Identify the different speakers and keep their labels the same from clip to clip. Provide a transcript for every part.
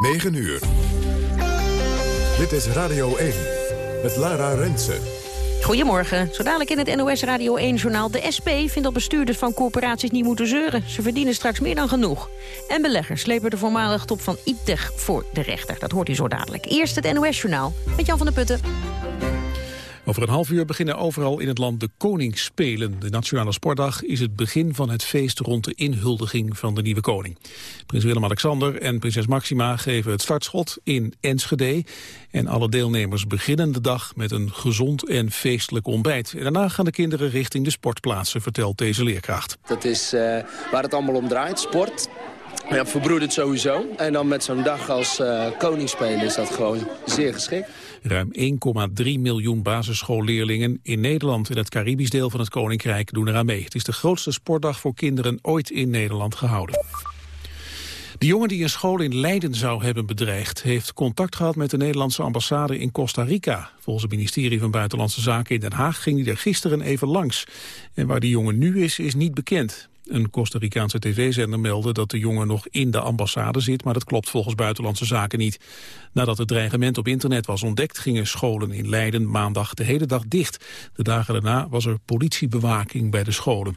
Speaker 1: 9 uur. Dit is Radio 1 met Lara Rensen.
Speaker 2: Goedemorgen. Zo dadelijk in het NOS Radio 1-journaal. De SP vindt dat bestuurders van corporaties niet moeten zeuren. Ze verdienen straks meer dan genoeg. En beleggers slepen de voormalige top van IPTEG voor de rechter. Dat hoort u zo dadelijk. Eerst het NOS-journaal met Jan van der Putten.
Speaker 3: Over een half uur beginnen overal in het land de Koningsspelen. De Nationale Sportdag is het begin van het feest rond de inhuldiging van de nieuwe koning. Prins Willem-Alexander en prinses Maxima geven het startschot in Enschede. En alle deelnemers beginnen de dag met een gezond en feestelijk ontbijt. En daarna gaan de kinderen richting de sportplaatsen, vertelt deze leerkracht.
Speaker 4: Dat is uh, waar het allemaal om draait, sport. Ja, verbroedert sowieso. En dan met zo'n dag als uh, koningsspelen is dat gewoon zeer geschikt.
Speaker 3: Ruim 1,3 miljoen basisschoolleerlingen in Nederland en het Caribisch deel van het Koninkrijk doen eraan mee. Het is de grootste sportdag voor kinderen ooit in Nederland gehouden. De jongen die een school in Leiden zou hebben bedreigd... heeft contact gehad met de Nederlandse ambassade in Costa Rica. Volgens het ministerie van Buitenlandse Zaken in Den Haag ging hij er gisteren even langs. En waar die jongen nu is, is niet bekend. Een Costa Ricaanse tv-zender meldde dat de jongen nog in de ambassade zit, maar dat klopt volgens Buitenlandse Zaken niet. Nadat het dreigement op internet was ontdekt, gingen scholen in Leiden maandag de hele dag dicht. De dagen daarna was er politiebewaking bij de scholen.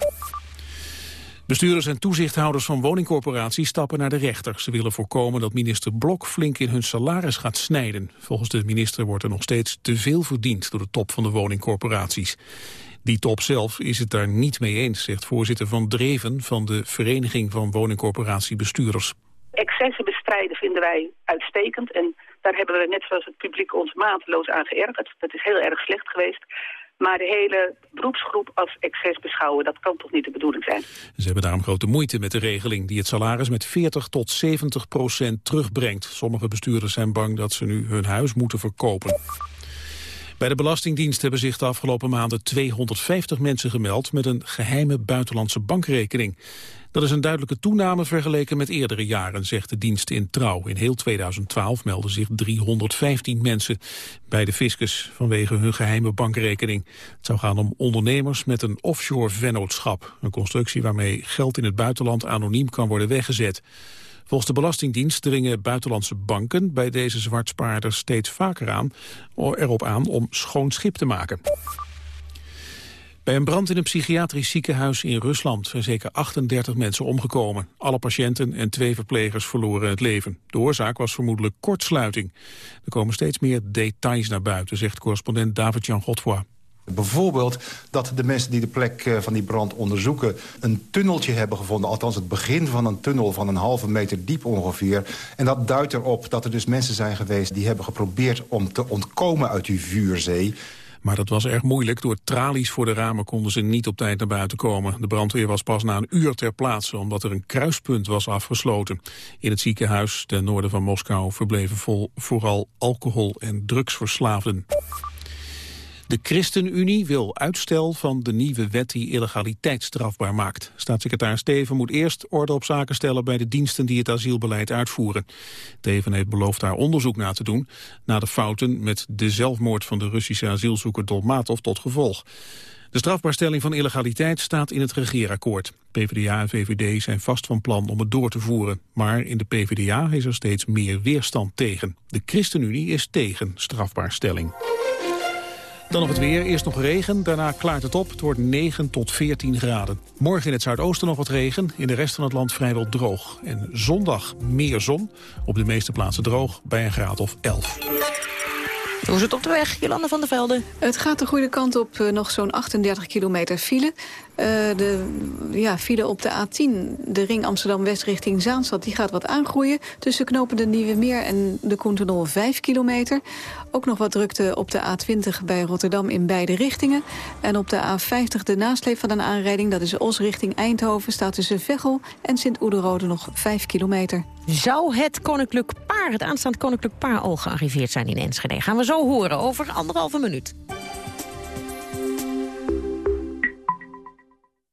Speaker 3: Bestuurders en toezichthouders van woningcorporaties stappen naar de rechter. Ze willen voorkomen dat minister Blok flink in hun salaris gaat snijden. Volgens de minister wordt er nog steeds te veel verdiend door de top van de woningcorporaties. Die top zelf is het daar niet mee eens, zegt voorzitter Van Dreven van de Vereniging van Woningcorporatiebestuurders.
Speaker 5: Excessen bestrijden vinden wij uitstekend en daar hebben we net zoals het publiek ons mateloos aan geërgerd. Dat is heel erg slecht geweest. Maar de hele beroepsgroep als excess beschouwen, dat kan toch niet de bedoeling zijn.
Speaker 3: Ze hebben daarom grote moeite met de regeling die het salaris met 40 tot 70 procent terugbrengt. Sommige bestuurders zijn bang dat ze nu hun huis moeten verkopen. Bij de Belastingdienst hebben zich de afgelopen maanden 250 mensen gemeld met een geheime buitenlandse bankrekening. Dat is een duidelijke toename vergeleken met eerdere jaren, zegt de dienst in Trouw. In heel 2012 melden zich 315 mensen bij de fiscus vanwege hun geheime bankrekening. Het zou gaan om ondernemers met een offshore vennootschap. Een constructie waarmee geld in het buitenland anoniem kan worden weggezet. Volgens de Belastingdienst dringen buitenlandse banken bij deze zwartspaarders steeds vaker aan, erop aan om schoon schip te maken. Bij een brand in een psychiatrisch ziekenhuis in Rusland zijn zeker 38 mensen omgekomen. Alle patiënten en twee verplegers verloren het leven. De oorzaak was vermoedelijk kortsluiting. Er komen steeds meer details naar buiten, zegt correspondent David-Jan Godfoy.
Speaker 6: Bijvoorbeeld dat de mensen die de plek eh, van die brand onderzoeken... een tunneltje hebben gevonden, althans het begin van een tunnel... van een halve meter diep ongeveer. En dat duidt erop dat er dus mensen zijn geweest... die hebben geprobeerd om te ontkomen uit die vuurzee...
Speaker 3: Maar dat was erg moeilijk. Door tralies voor de ramen konden ze niet op tijd naar buiten komen. De brandweer was pas na een uur ter plaatse, omdat er een kruispunt was afgesloten. In het ziekenhuis ten noorden van Moskou verbleven vol, vooral alcohol- en drugsverslaafden. De ChristenUnie wil uitstel van de nieuwe wet die illegaliteit strafbaar maakt. Staatssecretaris Steven moet eerst orde op zaken stellen bij de diensten die het asielbeleid uitvoeren. Teven heeft beloofd daar onderzoek naar te doen, na de fouten met de zelfmoord van de Russische asielzoeker Dolmatov tot gevolg. De strafbaarstelling van illegaliteit staat in het regeerakkoord. PvdA en VVD zijn vast van plan om het door te voeren. Maar in de PvdA is er steeds meer weerstand tegen. De ChristenUnie is tegen strafbaarstelling. Dan nog het weer. Eerst nog regen, daarna klaart het op. Het wordt 9 tot 14 graden. Morgen in het zuidoosten nog wat regen. In de rest van het land vrijwel droog. En zondag meer zon. Op de meeste plaatsen droog bij een graad of 11.
Speaker 2: Hoe is het op de weg, Jolanda van der Velde?
Speaker 7: Het gaat de goede kant op, uh, nog zo'n 38 kilometer file. Uh, de ja, file op de A10, de ring Amsterdam-West richting Zaanstad... die gaat wat aangroeien tussen knopen de Nieuwe Meer en de Koentenol 5 kilometer. Ook nog wat drukte op de A20 bij Rotterdam in beide richtingen. En op de A50 de nasleep van een aanrijding, dat is Os richting Eindhoven... staat tussen Veghel en Sint-Oederode nog 5 kilometer.
Speaker 2: Zou het koninklijk paar, het aanstaand koninklijk paar... al gearriveerd zijn in Enschede? Gaan we zo horen over anderhalve minuut.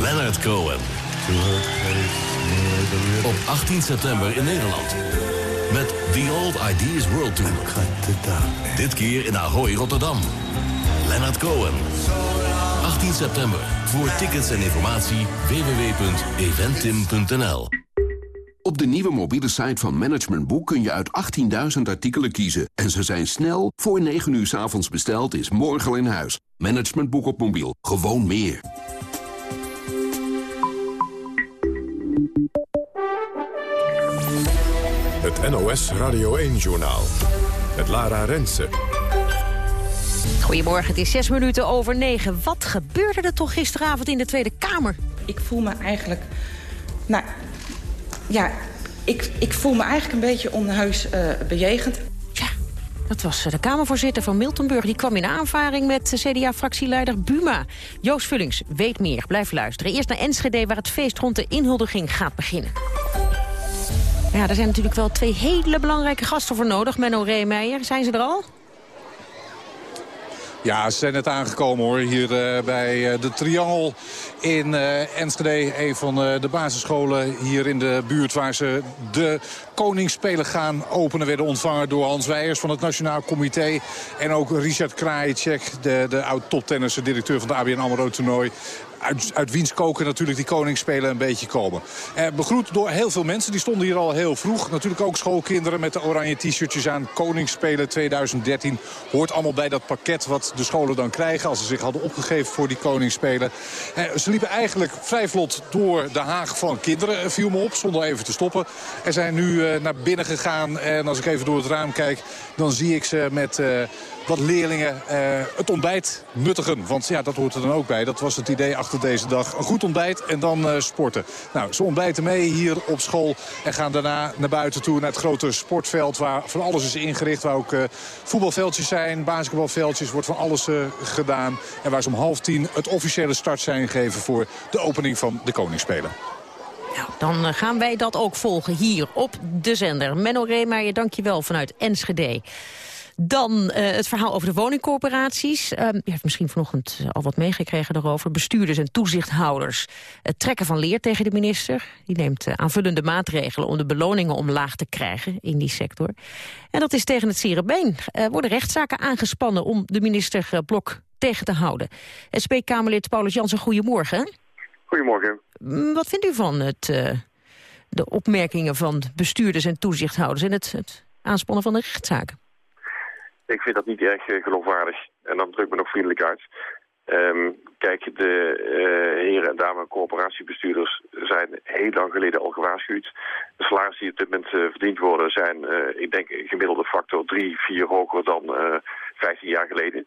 Speaker 8: Leonard Cohen. Op 18 september in Nederland. Met The Old Ideas World Tour. Dit keer in Ahoy, Rotterdam. Leonard Cohen. 18 september. Voor tickets en informatie www.eventim.nl
Speaker 9: Op de nieuwe mobiele site van Management Boek kun je uit 18.000 artikelen kiezen. En ze zijn snel, voor 9 uur s avonds besteld, is morgen al in huis. Management Boek op mobiel. Gewoon meer.
Speaker 1: Het NOS Radio 1-journaal. Met Lara Rensen.
Speaker 2: Goedemorgen, het is zes minuten over negen. Wat gebeurde er toch gisteravond in de Tweede Kamer?
Speaker 10: Ik voel me eigenlijk... Nou, ja, ik, ik voel me eigenlijk een beetje onhuis uh, bejegend.
Speaker 2: Ja, dat was eh, de Kamervoorzitter van Miltenburg. Die kwam in aanvaring met CDA-fractieleider Buma. Joost Vullings weet meer. Blijf luisteren. Eerst naar Enschede, waar het feest rond de inhuldiging gaat beginnen. Ja, er zijn natuurlijk wel twee hele belangrijke gasten voor nodig. Menno Reemeijer, zijn ze er al?
Speaker 11: Ja, ze zijn net aangekomen hoor. Hier uh, bij uh, de Triangel in uh, Enschede. Een van de basisscholen hier in de buurt waar ze de Koningsspelen gaan openen. Werden ontvangen door Hans Weijers van het Nationaal Comité. En ook Richard Krajicek, de, de oud-toptennisser, directeur van de ABN AMRO toernooi uit, uit wiens koken natuurlijk die koningsspelen een beetje komen. Eh, begroet door heel veel mensen. Die stonden hier al heel vroeg. Natuurlijk ook schoolkinderen met de oranje t-shirtjes aan. Koningsspelen 2013 hoort allemaal bij dat pakket wat de scholen dan krijgen... als ze zich hadden opgegeven voor die koningsspelen. Eh, ze liepen eigenlijk vrij vlot door de haag van kinderen, eh, viel me op, zonder even te stoppen. Er zijn nu uh, naar binnen gegaan en als ik even door het raam kijk... dan zie ik ze met... Wat leerlingen uh, het ontbijt nuttigen. Want ja, dat hoort er dan ook bij. Dat was het idee achter deze dag. Een goed ontbijt en dan uh, sporten. Nou, ze ontbijten mee hier op school en gaan daarna naar buiten toe... naar het grote sportveld waar van alles is ingericht. Waar ook uh, voetbalveldjes zijn, basketbalveldjes, wordt van alles gedaan. En waar ze om half tien het officiële start zijn gegeven... voor de opening van de Koningsspelen.
Speaker 2: Nou, dan gaan wij dat ook volgen hier op de zender. Menno Reemeijer, dank je wel vanuit Enschede. Dan uh, het verhaal over de woningcorporaties. Uh, je heeft misschien vanochtend al wat meegekregen daarover. Bestuurders en toezichthouders het trekken van leer tegen de minister. Die neemt uh, aanvullende maatregelen om de beloningen omlaag te krijgen in die sector. En dat is tegen het zere been. Er worden rechtszaken aangespannen om de minister Blok tegen te houden. SP-Kamerlid Paulus Jansen, goedemorgen.
Speaker 12: Goedemorgen.
Speaker 2: Wat vindt u van het, de opmerkingen van bestuurders en toezichthouders... en het, het aanspannen van de rechtszaken?
Speaker 12: Ik vind dat niet erg uh, geloofwaardig. En dan druk ik me nog vriendelijk uit. Um, kijk, de uh, heren en dames coöperatiebestuurders zijn heel lang geleden al gewaarschuwd. De salarissen die op dit moment uh, verdiend worden zijn, ik denk, een gemiddelde factor 3, 4 hoger dan 15 jaar geleden.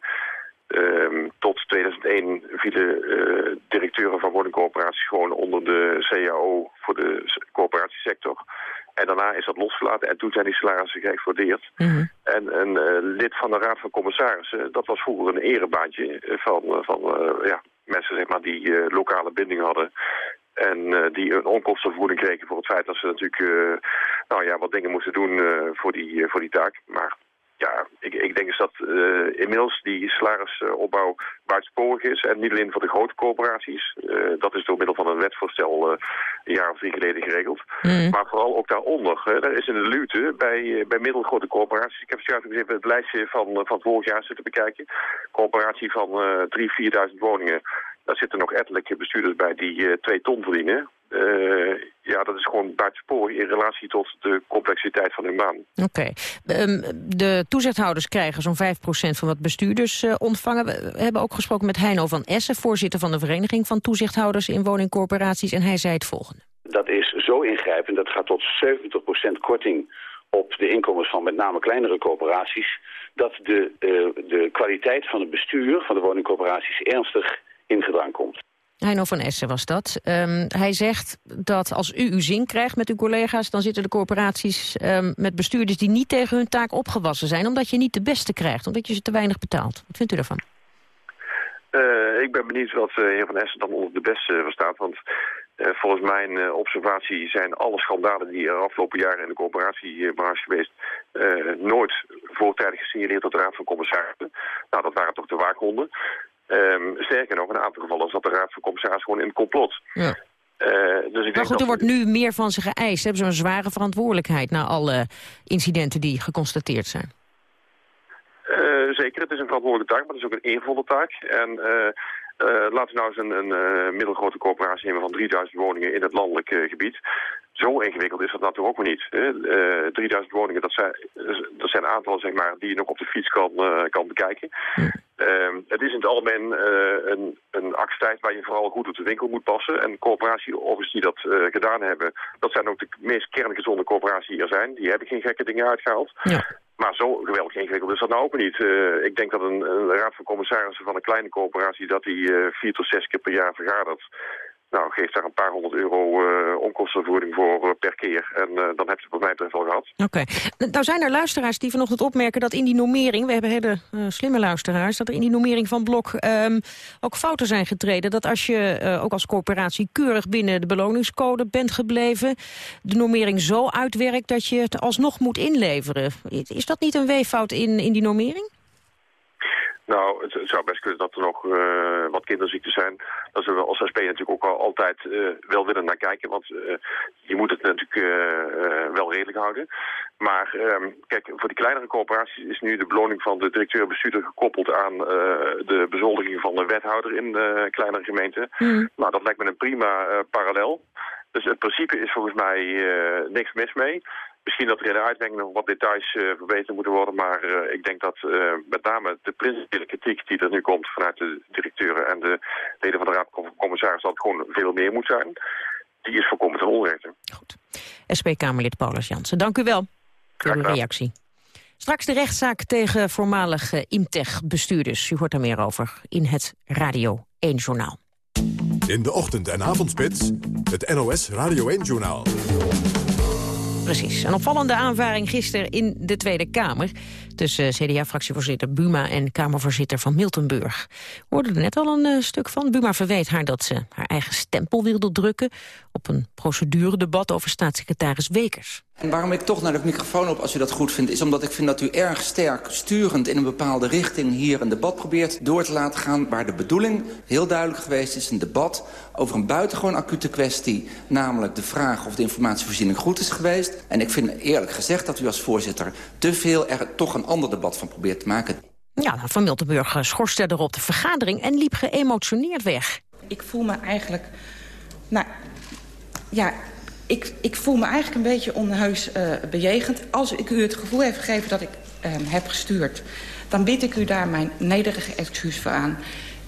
Speaker 12: Um, tot 2001 vielen directeuren van woningcoöperaties gewoon onder de CAO voor de coöperatiesector. En daarna is dat losgelaten en toen zijn die salarissen geëxplodeerd.
Speaker 2: Mhm.
Speaker 12: En een uh, lid van de Raad van Commissarissen, dat was vroeger een erebaantje van, uh, van uh, ja, mensen zeg maar, die lokale binding hadden. En die een onkostenvergoeding kregen voor het feit dat ze natuurlijk nou ja, wat dingen moesten doen voor, die, voor die taak. Maar ja, ik, ik denk dus dat uh, inmiddels die salarisopbouw buitensporig is. En niet alleen voor de grote corporaties. Uh, dat is door middel van een wetsvoorstel uh, een jaar of drie geleden geregeld.
Speaker 2: Mm.
Speaker 12: Maar vooral ook daaronder. Uh, daar is de luwte bij, bij middelgrote corporaties. Ik heb juist even het lijstje van, van vorig jaar zitten bekijken. Corporatie van uh, 3.000, 4.000 woningen. Daar zitten nog ettelijke bestuurders bij die uh, twee ton verdienen. Uh, ja, dat is gewoon buitensporig in relatie tot de complexiteit van hun baan.
Speaker 2: Oké. Ehm, de toezichthouders krijgen zo'n 5% van wat bestuurders uh, ontvangen. We hebben ook gesproken met Heino van Essen, voorzitter van de Vereniging van Toezichthouders in woningcorporaties. En hij zei het volgende.
Speaker 13: Dat is zo ingrijpend, dat gaat tot 70% korting op de inkomens van met name kleinere coöperaties, dat de, uh, de kwaliteit van het bestuur van de woningcorporaties ernstig in gedrang komt.
Speaker 2: Heino van Essen was dat. Um, hij zegt dat als u uw zin krijgt met uw collega's... dan zitten de corporaties um, met bestuurders die niet tegen hun taak opgewassen zijn... omdat je niet de beste krijgt, omdat je ze te weinig betaalt. Wat vindt u daarvan?
Speaker 12: Uh, ik ben benieuwd wat de heer Van Essen dan onder de beste verstaat. Want uh, volgens mijn uh, observatie zijn alle schandalen die er afgelopen jaren in de coöperatiebranche geweest... nooit voortijdig gesignaleerd tot de Raad van Commissarissen. Nou, dat waren toch de waakhonden. Um, sterker nog, in een aantal gevallen zat de Raad van Commissarissen gewoon in het complot. Ja.
Speaker 2: Uh, dus ik maar goed, er wordt nu meer van ze geëist. Hebben ze een zware verantwoordelijkheid na alle incidenten die geconstateerd zijn?
Speaker 12: Uh, zeker, het is een verantwoordelijke taak, maar het is ook een eervolle taak. En uh, laten we nou eens een, een middelgrote coöperatie nemen van 3000 woningen in het landelijk gebied. Zo ingewikkeld is dat natuurlijk ook niet. Hè. 3000 woningen, dat zijn, dat zijn aantallen zeg maar, die je nog op de fiets kan, kan bekijken. Uh, het is in het algemeen uh, een, een actietijd waar je vooral goed op de winkel moet passen. En coöperatieofficers die dat gedaan hebben, dat zijn ook de meest kerngezonde coöperaties die er zijn. Die hebben geen gekke dingen uitgehaald. Ja. Maar zo geweldig ingewikkeld is dat nou ook niet. Uh, ik denk dat een, een, raad van commissarissen van een kleine coöperatie... dat die vier tot zes keer per jaar vergadert. Nou, geef daar een paar honderd euro uh, voor uh, per keer. En uh, dan heb je het bij mij betreft al gehad.
Speaker 2: Oké. Nou zijn er luisteraars die vanochtend opmerken dat in die normering... we hebben hele slimme luisteraars... dat er in die normering van Blok um, ook fouten zijn getreden. Dat als je ook als corporatie keurig binnen de beloningscode bent gebleven... de normering zo uitwerkt dat je het alsnog moet inleveren. Is dat niet een weeffout in, in die normering?
Speaker 12: Nou, het, het, zou best kunnen dat er nog uh, wat kinderziekten zijn. Dat zullen we als SP natuurlijk ook al altijd uh, wel willen naar kijken. Want uh, je moet het natuurlijk wel redelijk houden. Maar um, kijk, voor die kleinere coöperaties is nu de beloning van de directeur-bestuurder gekoppeld aan de bezoldiging van de wethouder in de kleinere gemeenten. Mm. Nou, dat lijkt me een prima parallel. Dus het principe is volgens mij niks mis mee. Misschien dat er in de uitwerking nog wat details uh, verbeterd moeten worden. Maar uh, ik denk dat uh, met name de principiële kritiek die er nu komt vanuit de directeuren en de leden van de Raad van Commissaris dat het gewoon veel meer moet zijn. Die is voorkomen ten onrechte.
Speaker 2: Goed. SP-Kamerlid Paulus Jansen, dank u wel voor uw reactie. Straks de rechtszaak tegen voormalige Imtech-bestuurders. U hoort daar meer over in het Radio 1-journaal.
Speaker 1: In de ochtend- en avondspits, het NOS Radio 1-journaal.
Speaker 2: Precies. Een opvallende aanvaring gisteren in de Tweede Kamer... tussen CDA-fractievoorzitter Buma en Kamervoorzitter van Miltenburg. We hoorden er net al een uh, stuk van. Buma verweet haar dat ze haar eigen stempel wilde drukken... op een proceduredebat over staatssecretaris Wekers.
Speaker 14: En waarom ik toch naar de microfoon op, als u dat goed vindt... is omdat ik vind dat u erg sterk sturend in een bepaalde richting... hier een debat probeert door te laten gaan... waar de bedoeling heel duidelijk geweest is... een debat over een buitengewoon acute kwestie... namelijk de vraag of de informatievoorziening goed is geweest. En ik vind eerlijk gezegd dat u als voorzitter... te veel er toch een ander debat van probeert te maken.
Speaker 2: Ja, nou, Van Miltenburg schorste erop de vergadering... en liep geëmotioneerd weg.
Speaker 10: Ik voel me eigenlijk... Nou, ja, ik, ik voel me eigenlijk een beetje onheus uh, bejegend. Als ik u het gevoel heb gegeven dat ik uh, heb gestuurd... dan bied ik u daar mijn nederige excuus voor aan.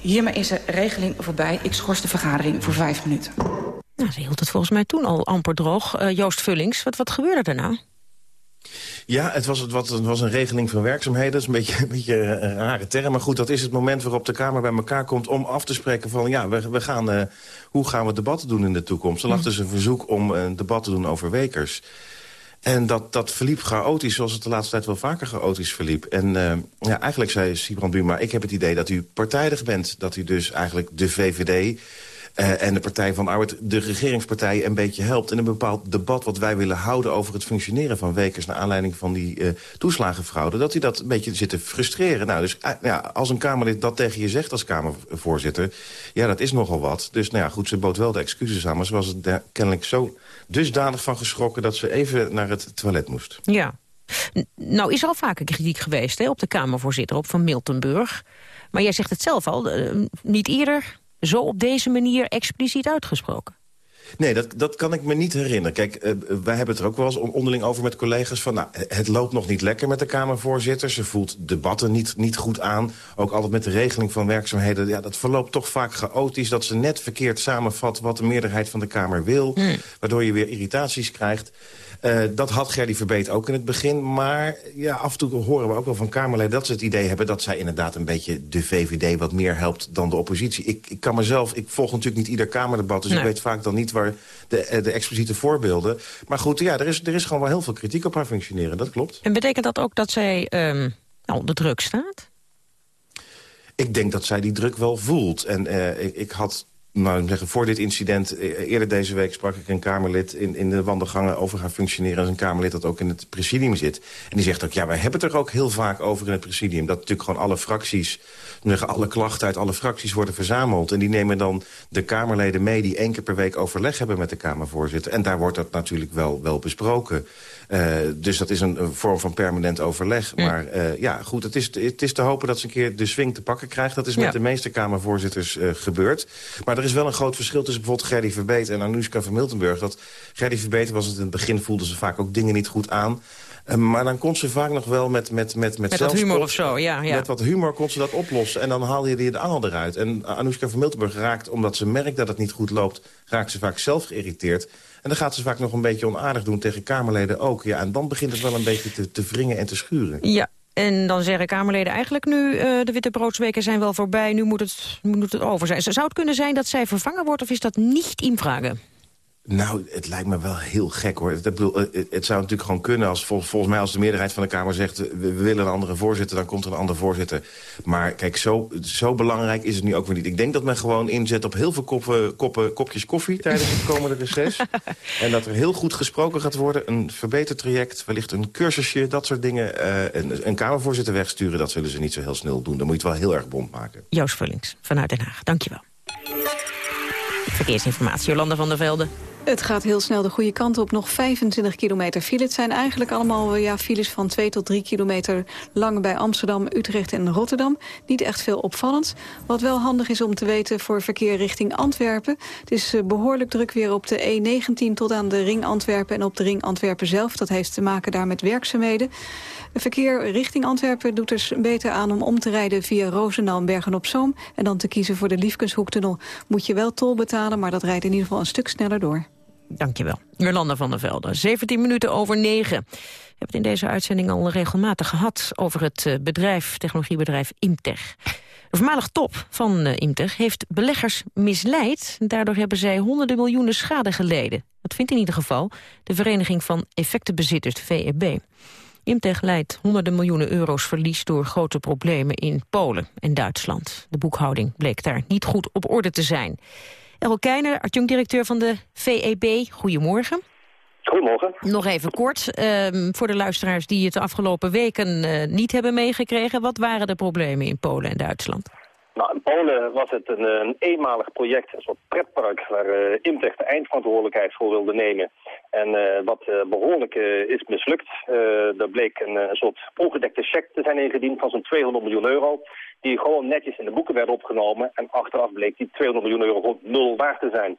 Speaker 10: Hiermee is de regeling voorbij. Ik schors de vergadering voor vijf minuten.
Speaker 2: Nou, ze hield het volgens mij toen al amper droog. Uh, Joost Vullings, wat, wat gebeurde er nou?
Speaker 15: Ja, het was, het, wat, het was een regeling van werkzaamheden. Dat is een beetje, een beetje een rare term. Maar goed, dat is het moment waarop de Kamer bij elkaar komt... om af te spreken van, ja, we, we gaan, uh, hoe gaan we debatten doen in de toekomst? Er lag dus een verzoek om een debat te doen over Wekers. En dat, dat verliep chaotisch, zoals het de laatste tijd wel vaker chaotisch verliep. En uh, ja, eigenlijk zei Sibrand Buma, ik heb het idee dat u partijdig bent. Dat u dus eigenlijk de VVD uh, en de Partij van de de regeringspartij, een beetje helpt... in een bepaald debat wat wij willen houden over het functioneren van Wekers... naar aanleiding van die uh, toeslagenfraude, dat hij dat een beetje zit te frustreren. Nou, dus uh, ja, als een Kamerlid dat tegen je zegt als Kamervoorzitter... ja, dat is nogal wat. Dus nou ja, goed, ze bood wel de excuses aan... maar ze was het kennelijk zo dusdanig van geschrokken... dat ze even naar het toilet moest.
Speaker 2: Ja. Nou is er al vaker kritiek geweest hè, op de Kamervoorzitter, op Van Miltenburg. Maar jij zegt het zelf al, niet eerder zo op deze manier expliciet uitgesproken?
Speaker 15: Nee, dat, dat kan ik me niet herinneren. Kijk, uh, wij hebben het er ook wel eens onderling over met collega's... van nou, het loopt nog niet lekker met de Kamervoorzitter. Ze voelt debatten niet, niet goed aan. Ook altijd met de regeling van werkzaamheden. Ja, dat verloopt toch vaak chaotisch. Dat ze net verkeerd samenvat wat de meerderheid van de Kamer wil. Hmm. Waardoor je weer irritaties krijgt. Uh, dat had Gerdy Verbeet ook in het begin. Maar ja, af en toe horen we ook wel van Kamerleden dat ze het idee hebben... dat zij inderdaad een beetje de VVD wat meer helpt dan de oppositie. Ik, ik kan mezelf, ik volg natuurlijk niet ieder Kamerdebat... dus ik weet vaak dan niet waar de, eh, de expliciete voorbeelden. Maar goed, ja, er is, er is gewoon wel heel veel kritiek op haar functioneren. Dat klopt.
Speaker 2: En betekent dat ook dat zij um, onder druk staat?
Speaker 15: Ik denk dat zij die druk wel voelt. En uh, ik, ik had nou, zeggen, voor dit incident, eh, eerder deze week sprak ik een Kamerlid in, in de wandelgangen over haar functioneren als een Kamerlid dat ook in het presidium zit. En die zegt ook, ja, wij hebben het er ook heel vaak over in het presidium. Dat natuurlijk gewoon alle fracties, zeggen, alle klachten uit alle fracties worden verzameld. En die nemen dan de Kamerleden mee die één keer per week overleg hebben met de Kamervoorzitter. En daar wordt dat natuurlijk wel, wel besproken. Uh, dus dat is een, een, vorm van permanent overleg. Maar uh, ja, goed, het is, het is te hopen dat ze een keer de swing te pakken krijgt. Dat is met de meeste Kamervoorzitters uh, gebeurd. Maar er is wel een groot verschil tussen bijvoorbeeld Gerdy Verbeet en Anoushka van Miltenburg. Dat Gerdy Verbeet was het in het begin, voelde ze vaak ook dingen niet goed aan. Maar dan kon ze vaak nog wel met met met
Speaker 2: Met, met wat humor of zo, ja, ja.
Speaker 15: Met wat humor kon ze dat oplossen. En dan haalde je de angel eruit. En Anoushka van Miltenburg raakt, omdat ze merkt dat het niet goed loopt... raakt ze vaak zelf geïrriteerd. En dan gaat ze vaak nog een beetje onaardig doen tegen Kamerleden ook. Ja, en dan begint het wel een beetje te, te wringen en te schuren.
Speaker 2: Ja, en dan zeggen Kamerleden eigenlijk nu, uh, de witte broodsweken zijn wel voorbij, nu moet het, moet het over zijn. Zou het kunnen zijn dat zij vervangen wordt of is dat niet invragen?
Speaker 15: Nou, het lijkt me wel heel gek hoor. Het, bedoel, het zou natuurlijk gewoon kunnen als volgens mij als de meerderheid van de Kamer zegt... we, willen een andere voorzitter, dan komt er een andere voorzitter. Maar kijk, zo, zo belangrijk is het nu ook weer niet. Ik denk dat men gewoon inzet op heel veel koppen, koppen, kopjes koffie tijdens het komende reces. en dat er heel goed gesproken gaat worden. Een verbeterd traject, wellicht een cursusje, dat soort dingen. Uh, een, een Kamervoorzitter wegsturen, dat zullen ze niet zo heel snel doen. Dan moet je het wel heel erg bond maken.
Speaker 2: Joost Vullings, vanuit Den Haag. Dankjewel. Verkeersinformatie, Jolanda van der Velde.
Speaker 7: Het gaat heel snel de goede kant op. Nog 25 kilometer file. Het zijn eigenlijk allemaal ja, files van 2 tot 3 kilometer lang bij Amsterdam, Utrecht en Rotterdam. Niet echt veel opvallends. Wat wel handig is om te weten voor verkeer richting Antwerpen. Het is eh, behoorlijk druk weer op de E19 tot aan de ring Antwerpen en op de ring Antwerpen zelf. Dat heeft te maken daar met werkzaamheden. Verkeer richting Antwerpen doet er beter aan om om te rijden via Roosendaal en Bergen-op-Zoom. En dan te kiezen voor de Liefkenshoektunnel. Moet je wel tol betalen, maar dat rijdt in ieder geval een stuk sneller door.
Speaker 2: Dankjewel. Jolanda van der Velde, 17 minuten over 9. We hebben het in deze uitzending al regelmatig gehad... over het eh, bedrijf, technologiebedrijf Imtech. De voormalig top van uh, Imtech heeft beleggers misleid. Daardoor hebben zij honderden miljoenen schade geleden. Dat vindt in ieder geval de Vereniging van Effectenbezitters, de VEB. Imtech leidt honderden miljoenen euro's verlies door grote problemen in Polen en Duitsland. De boekhouding bleek daar niet goed op orde te zijn. El Keijner, adjunct-directeur van de VEB. Goedemorgen.
Speaker 16: Goedemorgen.
Speaker 2: Nog even kort, um, voor de luisteraars die het de afgelopen weken uh, niet hebben meegekregen. Wat waren de problemen in Polen en Duitsland?
Speaker 16: Nou, in Polen was het een, een eenmalig project, een soort pretpark... waar uh, Imtech de eindverantwoordelijkheid voor wilde nemen. En uh, wat uh, behoorlijk is mislukt. er bleek een, een soort ongedekte cheque te zijn ingediend van zo'n 200 miljoen euro die gewoon netjes in de boeken werden opgenomen. En achteraf bleek die 200 miljoen euro gewoon nul waard te zijn.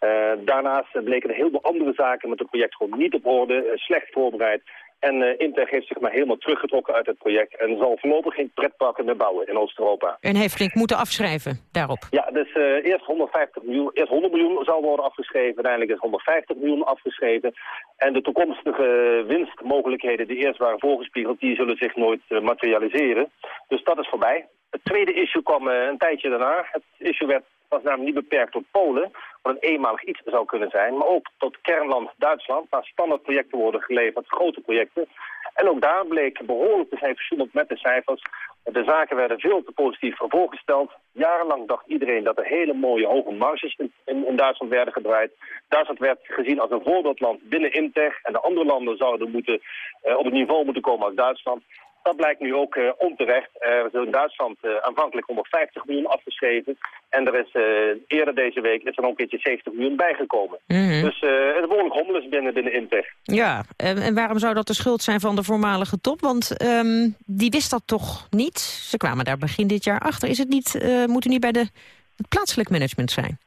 Speaker 16: Uh, daarnaast bleken er heel veel andere zaken met het project gewoon niet op orde, uh, slecht voorbereid. En uh, Integ heeft zich maar helemaal teruggetrokken uit het project en zal voorlopig geen pretparken meer bouwen in Oost-Europa.
Speaker 2: En heeft flink moeten afschrijven daarop?
Speaker 16: Ja, dus eerst 150 miljoen, eerst 100 miljoen zal worden afgeschreven, uiteindelijk is 150 miljoen afgeschreven. En de toekomstige winstmogelijkheden die eerst waren voorgespiegeld, die zullen zich nooit materialiseren. Dus dat is voorbij. Het tweede issue kwam uh, een tijdje daarna. Het issue werd, was namelijk niet beperkt tot Polen, wat een eenmalig iets zou kunnen zijn, maar ook tot kernland Duitsland, waar standaardprojecten worden geleverd, grote projecten. En ook daar bleek behoorlijk te zijn verschillend met de cijfers. De zaken werden veel te positief voorgesteld. Jarenlang dacht iedereen dat er hele mooie hoge marges in, Duitsland werden gedraaid. Duitsland werd gezien als een voorbeeldland binnen Integ. En de andere landen zouden moeten, uh, op het niveau moeten komen als Duitsland. Dat blijkt nu ook uh, onterecht. Er is in Duitsland uh, aanvankelijk 150 miljoen afgeschreven. En er is uh, eerder deze week is er nog een keertje 70 miljoen bijgekomen. Mm -hmm. Dus het behoorlijk hommel is binnen, binnen Integ.
Speaker 2: Ja, en, en, waarom zou dat de schuld zijn van de voormalige top? Want um, die wist dat toch niet? Ze kwamen daar begin dit jaar achter. Is het niet, moet u niet bij de, het plaatselijk management zijn?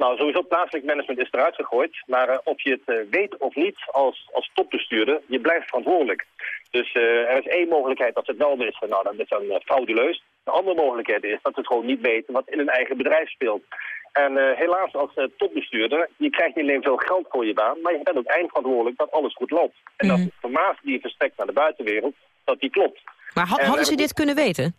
Speaker 16: Nou, sowieso plaatselijk management is eruit gegooid. Maar uh, of je het uh, weet of niet als, als topbestuurder, je blijft verantwoordelijk. Dus uh, er is één mogelijkheid dat ze het wel wisten. Nou, dat is dan frauduleus. De andere mogelijkheid is dat ze het gewoon niet weten wat in hun eigen bedrijf speelt. En helaas als topbestuurder, je krijgt niet alleen veel geld voor je baan, maar je bent ook eindverantwoordelijk dat alles goed loopt. En mm. dat de informatie die je verstrekt naar de buitenwereld, dat die klopt.
Speaker 2: Maar had, hadden ze dit kunnen weten?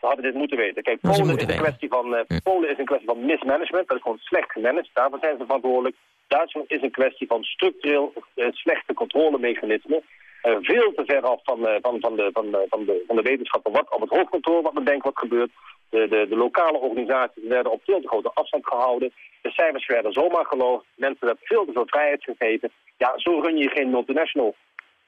Speaker 16: We hadden dit moeten weten. Kijk, Polen is, een kwestie van, uh, Polen is een kwestie van mismanagement. Dat is gewoon slecht gemanaged. Daarvoor zijn ze verantwoordelijk. Duitsland is een kwestie van structureel slechte controlemechanismen. Uh, veel te ver af van, van, van, de, van, van, de, van de wetenschappen wat op het hoofdkantoor wat men denkt wat gebeurt. De, de, de lokale organisaties werden op veel te grote afstand gehouden. De cijfers werden zomaar geloofd. Mensen werden veel te veel vrijheid gegeven. Ja, zo run je geen multinational.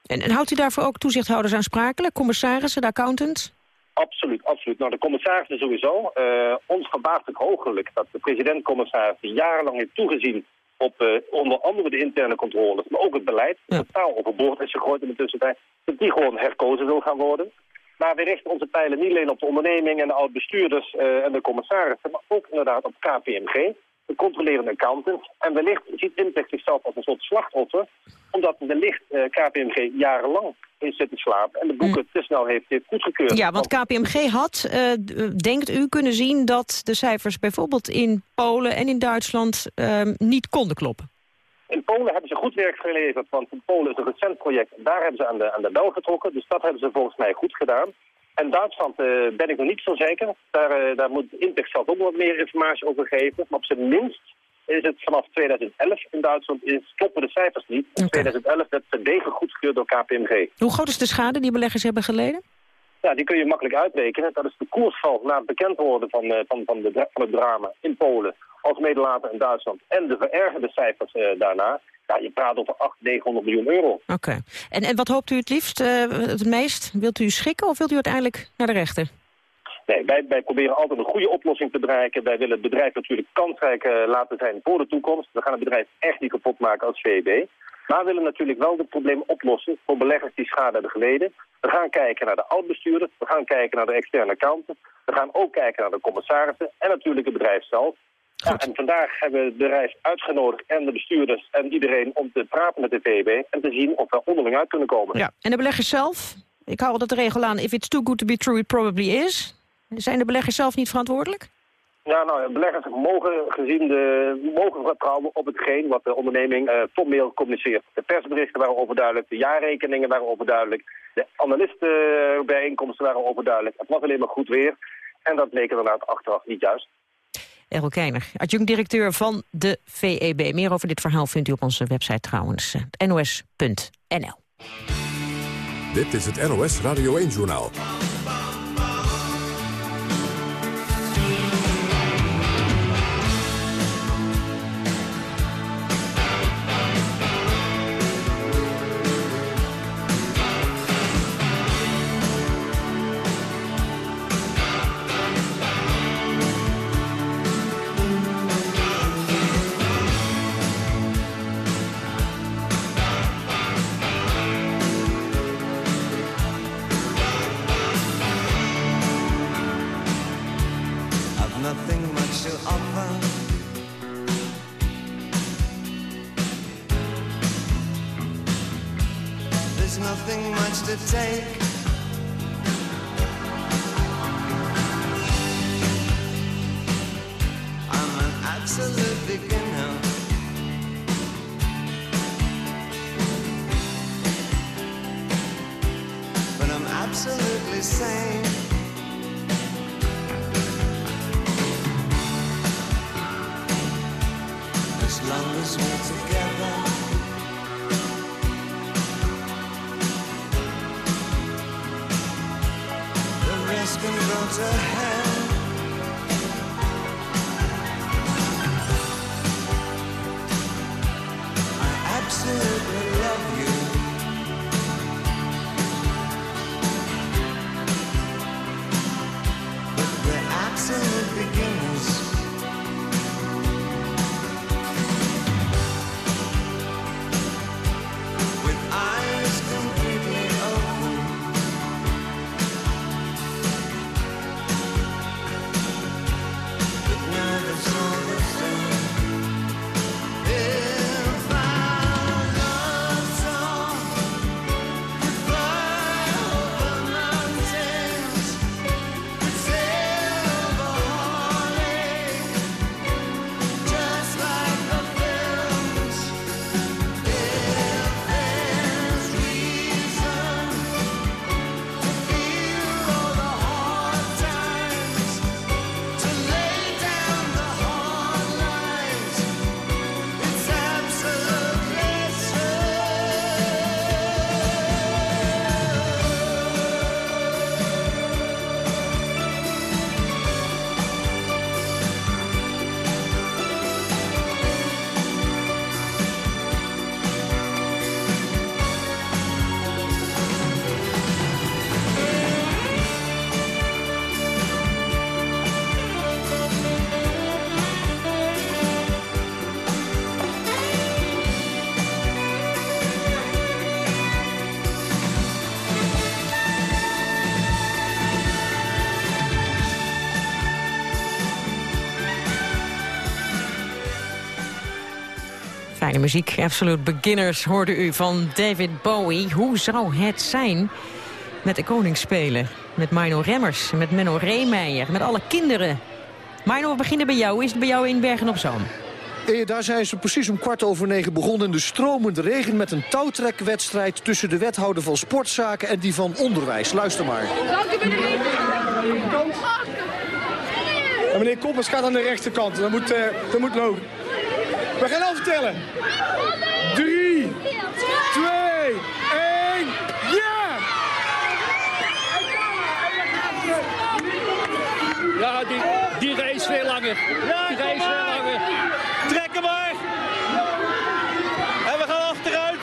Speaker 2: En, en houdt u daarvoor ook toezichthouders aansprakelijk, commissarissen, de accountants?
Speaker 16: Absoluut, absoluut. Nou, de commissarissen sowieso. Uh, ons verbaast het hoogelijk dat de president-commissaris die jarenlang heeft toegezien op uh, onder andere de interne controles, maar ook het beleid, ja. totaal overboord is gegooid in de tussentijd, dat die gewoon herkozen wil gaan worden. Maar we richten onze pijlen niet alleen op de onderneming en de oud-bestuurders uh, en de commissarissen, maar ook inderdaad op KPMG de controlerende accountant. En wellicht ziet Imtech zichzelf als een soort slachtoffer, omdat wellicht uh, KPMG jarenlang in zitten slapen en de boeken mm. te snel heeft, heeft goedgekeurd.
Speaker 2: Ja, want KPMG had, uh, denkt u, kunnen zien dat de cijfers bijvoorbeeld in Polen en in Duitsland uh, niet konden kloppen.
Speaker 16: In Polen hebben ze goed werk geleverd, want in Polen is een recent project. Daar hebben ze aan de, aan de bel getrokken, dus dat hebben ze volgens mij goed gedaan. En Duitsland uh, ben ik nog niet zo zeker. Daar, uh, daar moet Intex zelf ook wat meer informatie over geven. Maar op zijn minst is het vanaf 2011 in Duitsland, is, kloppen de cijfers niet. In 2011 werd het degelijk goedgekeurd door KPMG.
Speaker 2: Hoe groot is de schade die beleggers hebben geleden?
Speaker 16: Ja, die kun je makkelijk uitrekenen. Dat is de koersval na het bekend worden van, uh, van, van, de, van het drama in Polen, als later in Duitsland. En de verergerde cijfers daarna. Ja, je praat over 800, 900 miljoen euro.
Speaker 2: Oké. En, en wat hoopt u het liefst, uh, het meest? Wilt u schikken of wilt u uiteindelijk naar de rechter?
Speaker 16: Nee, wij, wij proberen altijd een goede oplossing te bereiken. Wij willen het bedrijf natuurlijk kansrijk uh, laten zijn voor de toekomst. We gaan het bedrijf echt niet kapot maken als VEB. Maar we willen natuurlijk wel het probleem oplossen voor beleggers die schade hebben geleden. We gaan kijken naar de oud-bestuurders, we gaan kijken naar de externe kanten. We gaan ook kijken naar de commissarissen en natuurlijk het bedrijf zelf. Ja, en vandaag hebben we de bedrijf uitgenodigd en de bestuurders en iedereen om te praten met de VEB en te zien of we onderling uit kunnen komen.
Speaker 2: Ja, en de beleggers zelf? Ik hou altijd de regel aan, if it's too good to be true, it probably is. Zijn de beleggers zelf niet verantwoordelijk?
Speaker 16: Ja, nou, beleggers mogen gezien de, mogen vertrouwen op hetgeen wat de onderneming uh, formeel communiceert. De persberichten waren overduidelijk, de jaarrekeningen waren overduidelijk, de analistenbijeenkomsten waren overduidelijk. Het was alleen maar goed weer en dat bleek inderdaad achteraf niet juist.
Speaker 2: Errol Keiner, adjunct-directeur van de VEB. Meer over dit verhaal vindt u op onze website trouwens, eh, nos.nl.
Speaker 1: Dit is het NOS Radio 1-journaal.
Speaker 2: Muziek, Absolute Beginners hoorde u van David Bowie. Hoe zou het zijn met de koningsspelen? Met Mino Remmers, met Menno Reemeijer, met alle kinderen. Mino, we beginnen bij jou. Is het bij jou in Bergen-op-Zoom?
Speaker 17: Eh, daar zijn ze precies om kwart over negen begonnen in de stromende regen... met een touwtrekwedstrijd tussen de wethouder van Sportzaken en die van Onderwijs. Luister maar.
Speaker 18: Dank u, meneer. Ja, meneer Koppers gaat aan de rechterkant. Dat moet, uh, dat moet lopen. We gaan aftellen. Drie, twee, één, ja!
Speaker 19: Ja, die, die race veel langer. Die race veel langer.
Speaker 18: Trek hem maar. En we gaan achteruit.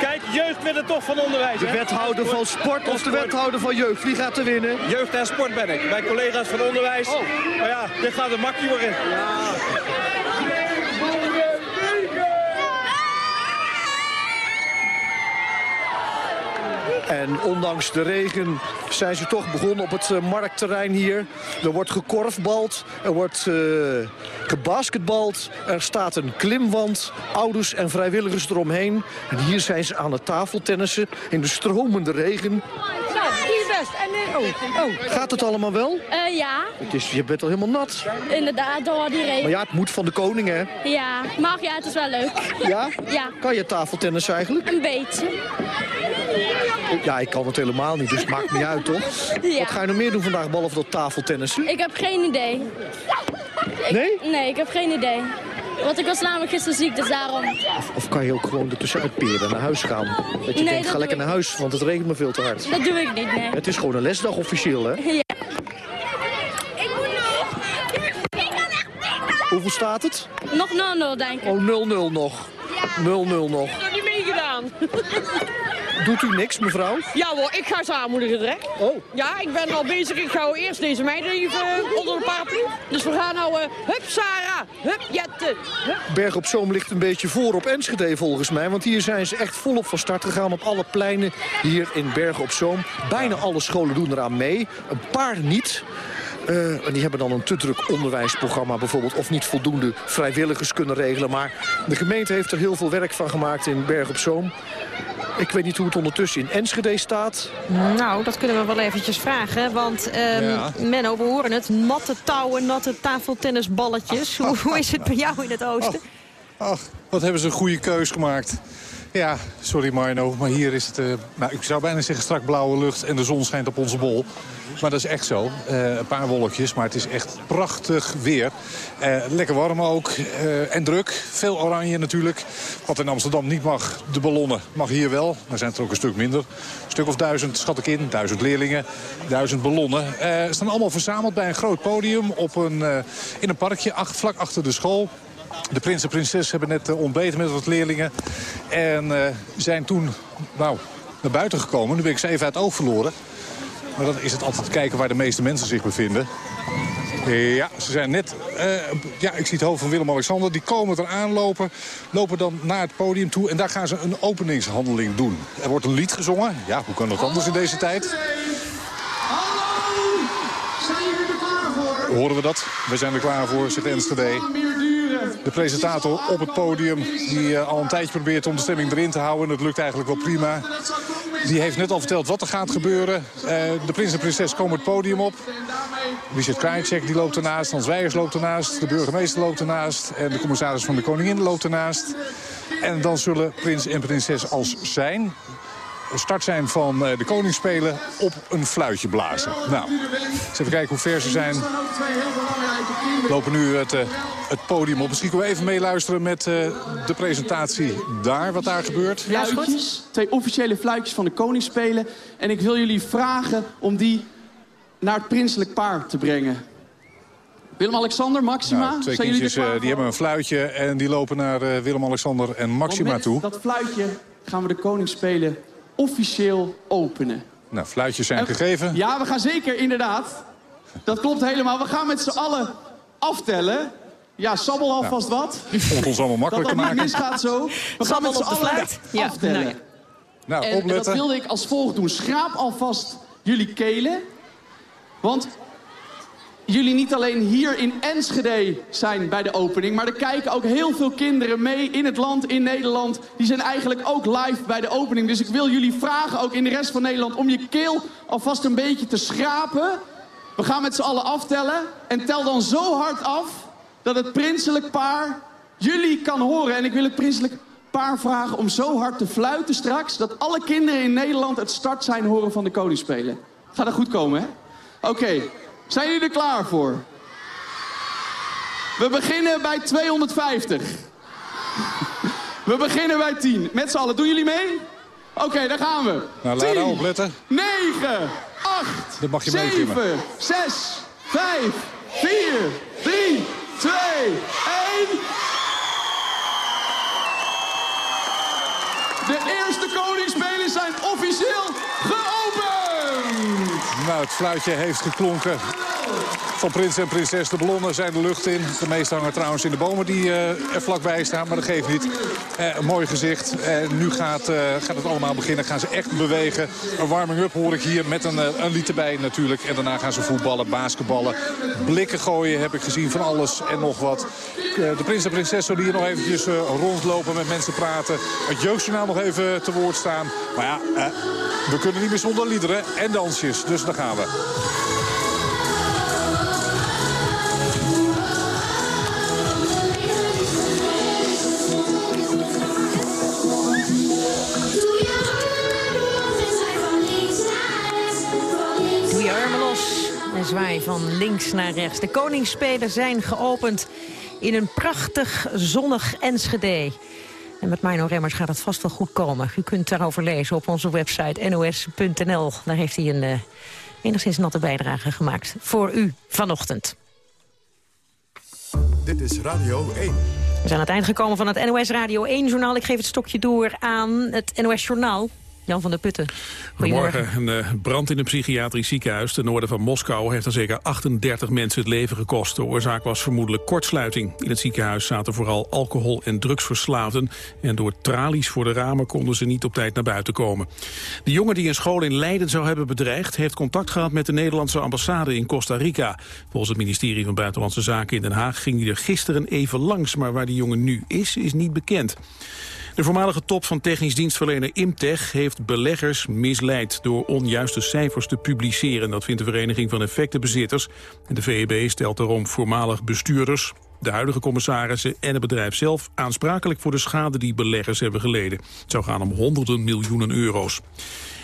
Speaker 18: Kijk, jeugd wint het toch van onderwijs.
Speaker 17: De wethouder van sport of de wethouder van jeugd? Wie gaat er winnen?
Speaker 18: Jeugd en sport ben ik. Mijn collega's van onderwijs.
Speaker 17: Oh.
Speaker 18: Maar ja, dit gaat een makkie worden.
Speaker 17: En ondanks de regen zijn ze toch begonnen op het uh, marktterrein hier. Er wordt gekorfbald, er wordt uh, gebasketbald. Er staat een klimwand, ouders en vrijwilligers eromheen. En hier zijn ze aan het tafeltennissen in de stromende regen.
Speaker 20: Best. En, oh, oh.
Speaker 17: Gaat het allemaal wel?
Speaker 20: Uh, ja.
Speaker 17: Het is, je bent al helemaal nat.
Speaker 20: Inderdaad, door die regen.
Speaker 17: Maar ja, het moet van de koning, hè?
Speaker 20: Ja, maar ja, het is wel leuk.
Speaker 17: Ja?
Speaker 20: Ja.
Speaker 17: Kan je tafeltennis eigenlijk?
Speaker 20: Een beetje.
Speaker 17: Ja, ik kan het helemaal niet, dus het maakt niet uit, toch?
Speaker 20: Ja.
Speaker 17: Wat ga je nog meer doen vandaag, behalve dat tafeltennissen?
Speaker 20: Ik heb geen idee.
Speaker 17: Nee?
Speaker 20: Ik, nee, ik heb geen idee. Want ik was namelijk gisteren ziek, dus daarom.
Speaker 17: Of, of kan je ook gewoon ertussenuit peren en naar huis gaan? Dat je
Speaker 20: Nee,
Speaker 17: denkt,
Speaker 20: dat
Speaker 17: ga lekker naar huis, want het regent me veel te hard.
Speaker 20: Dat doe ik niet, nee.
Speaker 17: Het is gewoon een lesdag officieel, hè?
Speaker 20: Ja.
Speaker 17: Hoeveel staat het?
Speaker 20: Nog 0-0, denk ik.
Speaker 17: Oh, 0-0 nog. 0-0 nog. Doet u niks, mevrouw?
Speaker 21: Ja hoor, ik ga ze aanmoedigen direct.
Speaker 17: Oh.
Speaker 21: Ja, ik ben al bezig. Ik ga eerst deze meiden even onder de paraplu. Dus we gaan nou, uh, hup Sarah, hup Jette, hup.
Speaker 17: Berg op Zoom ligt een beetje voor op Enschede volgens mij. Want hier zijn ze echt volop van start gegaan op alle pleinen hier in Bergen op Zoom. Bijna alle scholen doen eraan mee. Een paar niet. Uh, en die hebben dan een te druk onderwijsprogramma bijvoorbeeld... of niet voldoende vrijwilligers kunnen regelen. Maar de gemeente heeft er heel veel werk van gemaakt in Berg op Zoom. Ik weet niet hoe het ondertussen in Enschede staat.
Speaker 2: Nou, dat kunnen we wel eventjes vragen. Want um,
Speaker 17: Ja.
Speaker 2: Menno, we horen het. Natte touwen, natte tafeltennisballetjes. hoe, hoe is het bij jou in het oosten?
Speaker 11: Ach, wat hebben ze een goede keus gemaakt. Ja, sorry Marno, maar hier is het, uh, nou, ik zou bijna zeggen strak blauwe lucht en de zon schijnt op onze bol. Maar dat is echt zo. Uh, een paar wolkjes, maar het is echt prachtig weer. Uh, lekker warm ook en druk. Veel oranje natuurlijk. Wat in Amsterdam niet mag, de ballonnen, mag hier wel. Maar zijn er ook een stuk minder. Een stuk of duizend schat ik in. Duizend leerlingen, duizend ballonnen. Staan allemaal verzameld bij een groot podium op een, in een parkje vlak achter de school. De prins en prinses hebben net uh, ontbeten met wat leerlingen. En uh, zijn toen nou, naar buiten gekomen. Nu ben ik ze even uit het oog verloren. Maar dan is het altijd kijken waar de meeste mensen zich bevinden. Ja, ze zijn net... Uh, ja, ik zie het hoofd van Willem-Alexander. Die komen er aanlopen, lopen dan naar het podium toe... en daar gaan ze een openingshandeling doen. Er wordt een lied gezongen. Ja, hoe kan dat anders in deze tijd? Horen we dat? We zijn er klaar voor, zit Enschede. De presentator op het podium, die uh, al een tijdje probeert om de stemming erin te houden. Dat lukt eigenlijk wel prima. Die heeft net al verteld wat er gaat gebeuren. Uh, de prins en prinses komen het podium op. Richard Krajicek die loopt ernaast, Hans Weijers loopt ernaast, de burgemeester loopt ernaast... en de commissaris van de koningin loopt ernaast. En dan zullen prins en prinses als zijn start zijn van de koningsspelen op een fluitje blazen. Nou, eens even kijken hoe ver ze zijn. We lopen nu het, uh, het podium op. Misschien kunnen we even meeluisteren met uh, de presentatie daar, wat daar gebeurt.
Speaker 22: Fluitjes, twee officiële fluitjes van de koningsspelen. En ik wil jullie vragen om die naar het prinselijk paar te brengen. Willem-Alexander, Maxima.
Speaker 11: Nou, twee
Speaker 22: zijn
Speaker 11: kindjes
Speaker 22: jullie
Speaker 11: die hebben een fluitje en die lopen naar uh, Willem-Alexander en Maxima
Speaker 22: met
Speaker 11: toe.
Speaker 22: dat fluitje gaan we de koningsspelen officieel openen.
Speaker 11: Nou, fluitjes zijn
Speaker 22: En-
Speaker 11: gegeven.
Speaker 22: Ja, we gaan zeker, inderdaad. Dat klopt helemaal. We gaan met z'n allen aftellen. Ja, sabbel alvast wat.
Speaker 11: Om het ons allemaal makkelijk te
Speaker 22: dat dat
Speaker 11: maken.
Speaker 22: niet misgaat zo. We gaan met z'n allen.
Speaker 2: Ja,
Speaker 22: aftellen.
Speaker 2: nou ja.
Speaker 11: Nou,
Speaker 22: en, en dat
Speaker 11: opletten.
Speaker 22: wilde ik als volgt doen. Schraap alvast jullie kelen. Want jullie niet alleen hier in Enschede zijn bij de opening... maar er kijken ook heel veel kinderen mee in het land, in Nederland. Die zijn eigenlijk ook live bij de opening. Dus ik wil jullie vragen, ook in de rest van Nederland... om je keel alvast een beetje te schrapen. We gaan met z'n allen aftellen. En tel dan zo hard af dat het prinselijk paar jullie kan horen. En ik wil het prinselijk paar vragen om zo hard te fluiten straks... dat alle kinderen in Nederland het start zijn horen van de koningsspelen. Gaat dat goed komen, hè? Oké, zijn jullie er klaar voor? We beginnen bij 250. We beginnen bij 10. Met z'n allen, doen jullie mee? Oké, daar gaan we.
Speaker 11: Nou, laat 10, opletten.
Speaker 22: 9, 8, 7, 6, 5, 4, 3, 2, 1... De eerste koningsspelen zijn officieel!
Speaker 11: Nou, het fluitje heeft geklonken van prins en prinses. De ballonnen zijn de lucht in. De meeste hangen trouwens in de bomen die uh, er vlakbij staan. Maar dat geeft niet. Uh, een mooi gezicht. Nu gaat, gaat het allemaal beginnen. Gaan ze echt bewegen. Een warming-up hoor ik hier met een, een lied erbij natuurlijk. En daarna gaan ze voetballen, basketballen. Blikken gooien heb ik gezien van alles en nog wat. De prins en prinses zullen hier nog eventjes rondlopen met mensen praten. Het jeugdjournaal nog even te woord staan. Maar ja, we kunnen niet meer zonder liederen en dansjes. Dus daar gaan we.
Speaker 2: En zwaai van links naar rechts. De koningsspelen zijn geopend in een prachtig zonnig Enschede. En met Mino Remmers gaat het vast wel goed komen. U kunt daarover lezen op onze website nos.nl. Daar heeft hij een uh, enigszins natte bijdrage gemaakt voor u vanochtend.
Speaker 1: Dit is Radio 1.
Speaker 2: We zijn aan het eind gekomen van het NOS Radio 1-journaal. Ik geef het stokje door aan het NOS-journaal. Jan van der Putten.
Speaker 3: Goedemorgen. Een uh, brand in een psychiatrisch ziekenhuis ten noorden van Moskou... heeft er zeker 38 mensen het leven gekost. De oorzaak was vermoedelijk kortsluiting. In het ziekenhuis zaten vooral alcohol- en drugsverslaafden... en door tralies voor de ramen konden ze niet op tijd naar buiten komen. De jongen die een school in Leiden zou hebben bedreigd... heeft contact gehad met de Nederlandse ambassade in Costa Rica. Volgens het ministerie van Buitenlandse Zaken in Den Haag... ging hij er gisteren even langs, maar waar die jongen nu is, is niet bekend. De voormalige top van technisch dienstverlener Imtech heeft beleggers misleid door onjuiste cijfers te publiceren. Dat vindt de Vereniging van Effectenbezitters. En de VEB stelt daarom voormalig bestuurders, de huidige commissarissen en het bedrijf zelf aansprakelijk voor de schade die beleggers hebben geleden. Het zou gaan om honderden miljoenen euro's.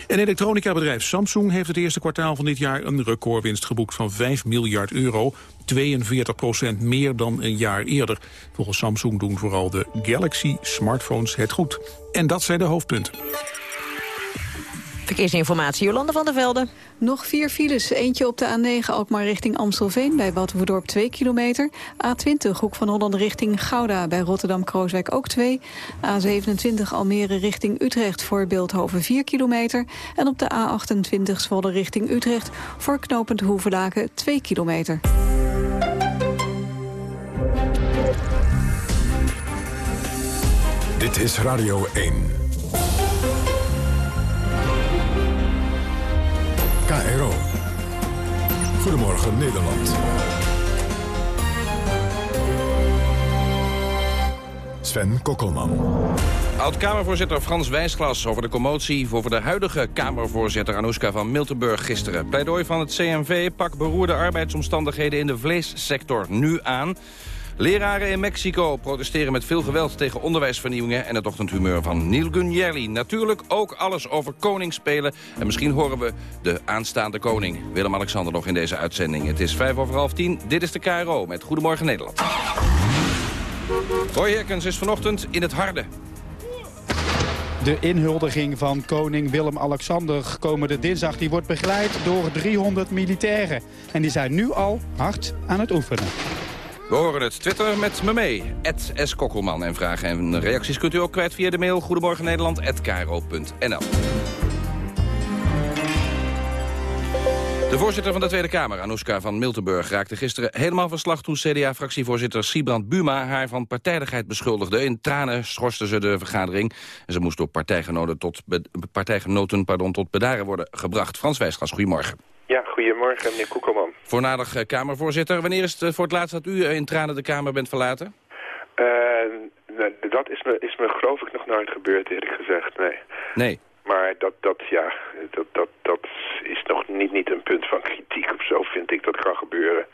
Speaker 3: En elektronica-bedrijf Samsung heeft het eerste kwartaal van dit jaar een recordwinst geboekt van 5 miljard euro. 42 procent meer dan een jaar eerder. Volgens Samsung doen vooral de Galaxy-smartphones het goed. En dat zijn de hoofdpunten.
Speaker 2: Verkeersinformatie, Jolande van der Velde.
Speaker 7: Nog vier files. Eentje op de A9 Alkmaar richting Amstelveen bij Badhoevedorp 2 kilometer. A20 Hoek van Holland richting Gouda bij Rotterdam-Krooswijk ook 2. A27 Almere richting Utrecht voor Beeldhoven 4 kilometer. En op de A28 Zwolle richting Utrecht voor knooppunt Hoevelaken 2 kilometer.
Speaker 1: Dit is Radio 1. Goedemorgen Nederland. Sven Kokkelman.
Speaker 23: Oud-Kamervoorzitter Frans Wijsglas over de commotie... over de huidige Kamervoorzitter Anouska van Miltenburg gisteren. Pleidooi van het CNV pak beroerde arbeidsomstandigheden in de vleessector nu aan... Leraren in Mexico protesteren met veel geweld tegen onderwijsvernieuwingen... en het ochtendhumeur van Neil Gunjerli. Natuurlijk ook alles over koningsspelen. En misschien horen we de aanstaande koning, Willem-Alexander, nog in deze uitzending. Het is vijf over half tien. Dit is de KRO met Goedemorgen Nederland. Roy Herkens is vanochtend in het harde.
Speaker 24: De inhuldiging van koning Willem-Alexander komende dinsdag... die wordt begeleid door 300 militairen. En die zijn nu al hard aan het oefenen.
Speaker 23: We horen het. Twitter met me mee. S. Kokkelman. En vragen en reacties kunt u ook kwijt via de mail. Goedemorgen Nederland. De voorzitter van de Tweede Kamer, Anouska van Miltenburg... raakte gisteren helemaal van slag toen CDA-fractievoorzitter Siebrand Buma... haar van partijdigheid beschuldigde. In tranen schorste ze de vergadering. En ze moest door partijgenoten tot, partijgenoten, pardon, tot bedaren worden gebracht. Frans Wijsglas, goedemorgen.
Speaker 25: Goedemorgen. Meneer Koekelman.
Speaker 23: Voornadig eh, Kamervoorzitter. Wanneer is het eh, voor het laatst dat u eh, in tranen de Kamer bent verlaten?
Speaker 25: Dat is me, is me geloof ik nog nooit gebeurd, eerlijk gezegd, nee.
Speaker 23: Nee.
Speaker 25: Maar dat, dat, ja, dat, dat, dat is nog niet, niet een punt van kritiek of zo, vind ik. Dat kan gebeuren.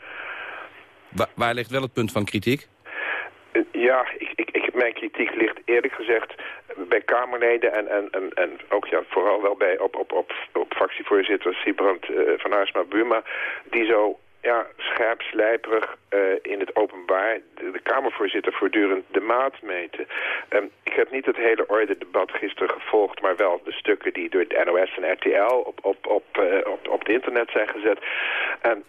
Speaker 23: Wa- waar ligt wel het punt van kritiek?
Speaker 25: Ja, ik, ik, ik, mijn kritiek ligt eerlijk gezegd bij Kamerleden en, en, en, en ook ja, vooral wel bij op, op, op, op fractievoorzitter Siebrand eh, van Haarsma Buma, die zo ja, scherp, slijperig eh, in het openbaar de, de Kamervoorzitter voortdurend de maat meten. Ehm, ik heb niet het hele orde-debat gisteren gevolgd, maar wel de stukken die door de NOS en RTL op, op, op, eh, op, op het internet zijn gezet. En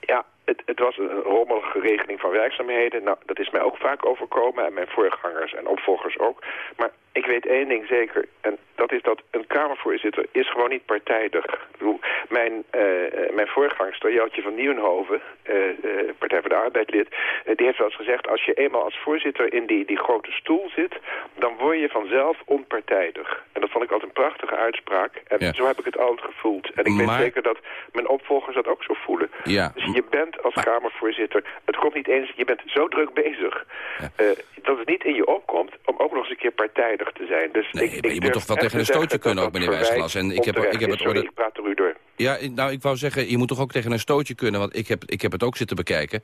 Speaker 25: ja, het, het was een rommelige regeling van werkzaamheden. Nou, dat is mij ook vaak overkomen en mijn voorgangers en opvolgers ook. Maar ik weet één ding zeker, en dat is dat een Kamervoorzitter is gewoon niet partijdig. Mijn, eh, mijn voorgangster, Jeltje van Nieuwenhoven, eh, eh, Partij voor de Arbeid lid, die heeft wel eens gezegd, als je eenmaal als voorzitter in die, die grote stoel zit, dan word je vanzelf onpartijdig. En dat vond ik altijd een prachtige uitspraak. En
Speaker 23: Ja.
Speaker 25: zo heb ik het altijd gevoeld. En ik weet zeker dat mijn opvolgers dat ook zo voelen.
Speaker 23: Ja.
Speaker 25: Dus je bent als Kamervoorzitter, het komt niet eens, je bent zo druk bezig dat het niet in je opkomt om ook nog eens een keer partijdig te zijn. Dus
Speaker 23: Nee,
Speaker 25: ik,
Speaker 23: maar
Speaker 25: ik
Speaker 23: je moet toch wel tegen een stootje kunnen ook, meneer Wijsglas. En ik heb, ik heb het orde...
Speaker 25: Ik praat er u door.
Speaker 23: Ja, nou, ik wou zeggen, je moet toch ook tegen een stootje kunnen, want ik heb, ik heb het ook zitten bekijken.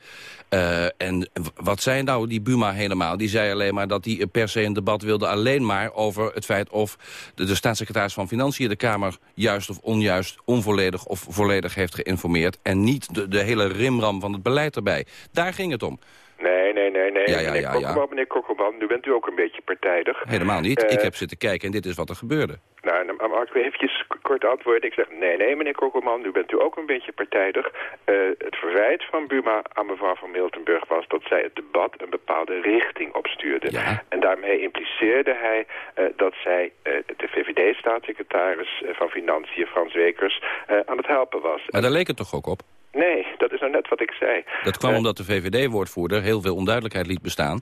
Speaker 23: Eh, en wat zei nou die Buma helemaal? Die zei alleen maar dat hij per se een debat wilde alleen maar over het feit of de, de staatssecretaris van Financiën de Kamer juist of onjuist, onvolledig of volledig heeft geïnformeerd. En niet de, de hele rimram van het beleid erbij. Daar ging het om.
Speaker 25: Nee, nee, nee, nee.
Speaker 23: Ja, ja,
Speaker 25: meneer
Speaker 23: ja,
Speaker 25: Kokkelman, meneer Kokkelman, nu bent u ook een beetje partijdig.
Speaker 23: Helemaal niet.
Speaker 25: Eh,
Speaker 23: ik heb zitten kijken en dit is wat er gebeurde.
Speaker 25: Nou, dan mag ik eventjes k- kort antwoorden. Ik zeg, nee, nee, meneer Kokkelman, nu bent u ook een beetje partijdig. Eh, het verwijt van Buma aan mevrouw van Miltenburg was dat zij het debat een bepaalde richting opstuurde. En daarmee impliceerde hij eh, dat zij de VVD-staatssecretaris van Financiën, Frans Wekers, aan het helpen was.
Speaker 23: Maar daar leek het toch ook op?
Speaker 25: Nee, dat is nou net wat ik zei.
Speaker 23: Dat kwam
Speaker 25: Eh,
Speaker 23: omdat de VVD-woordvoerder heel veel onduidelijkheid liet bestaan.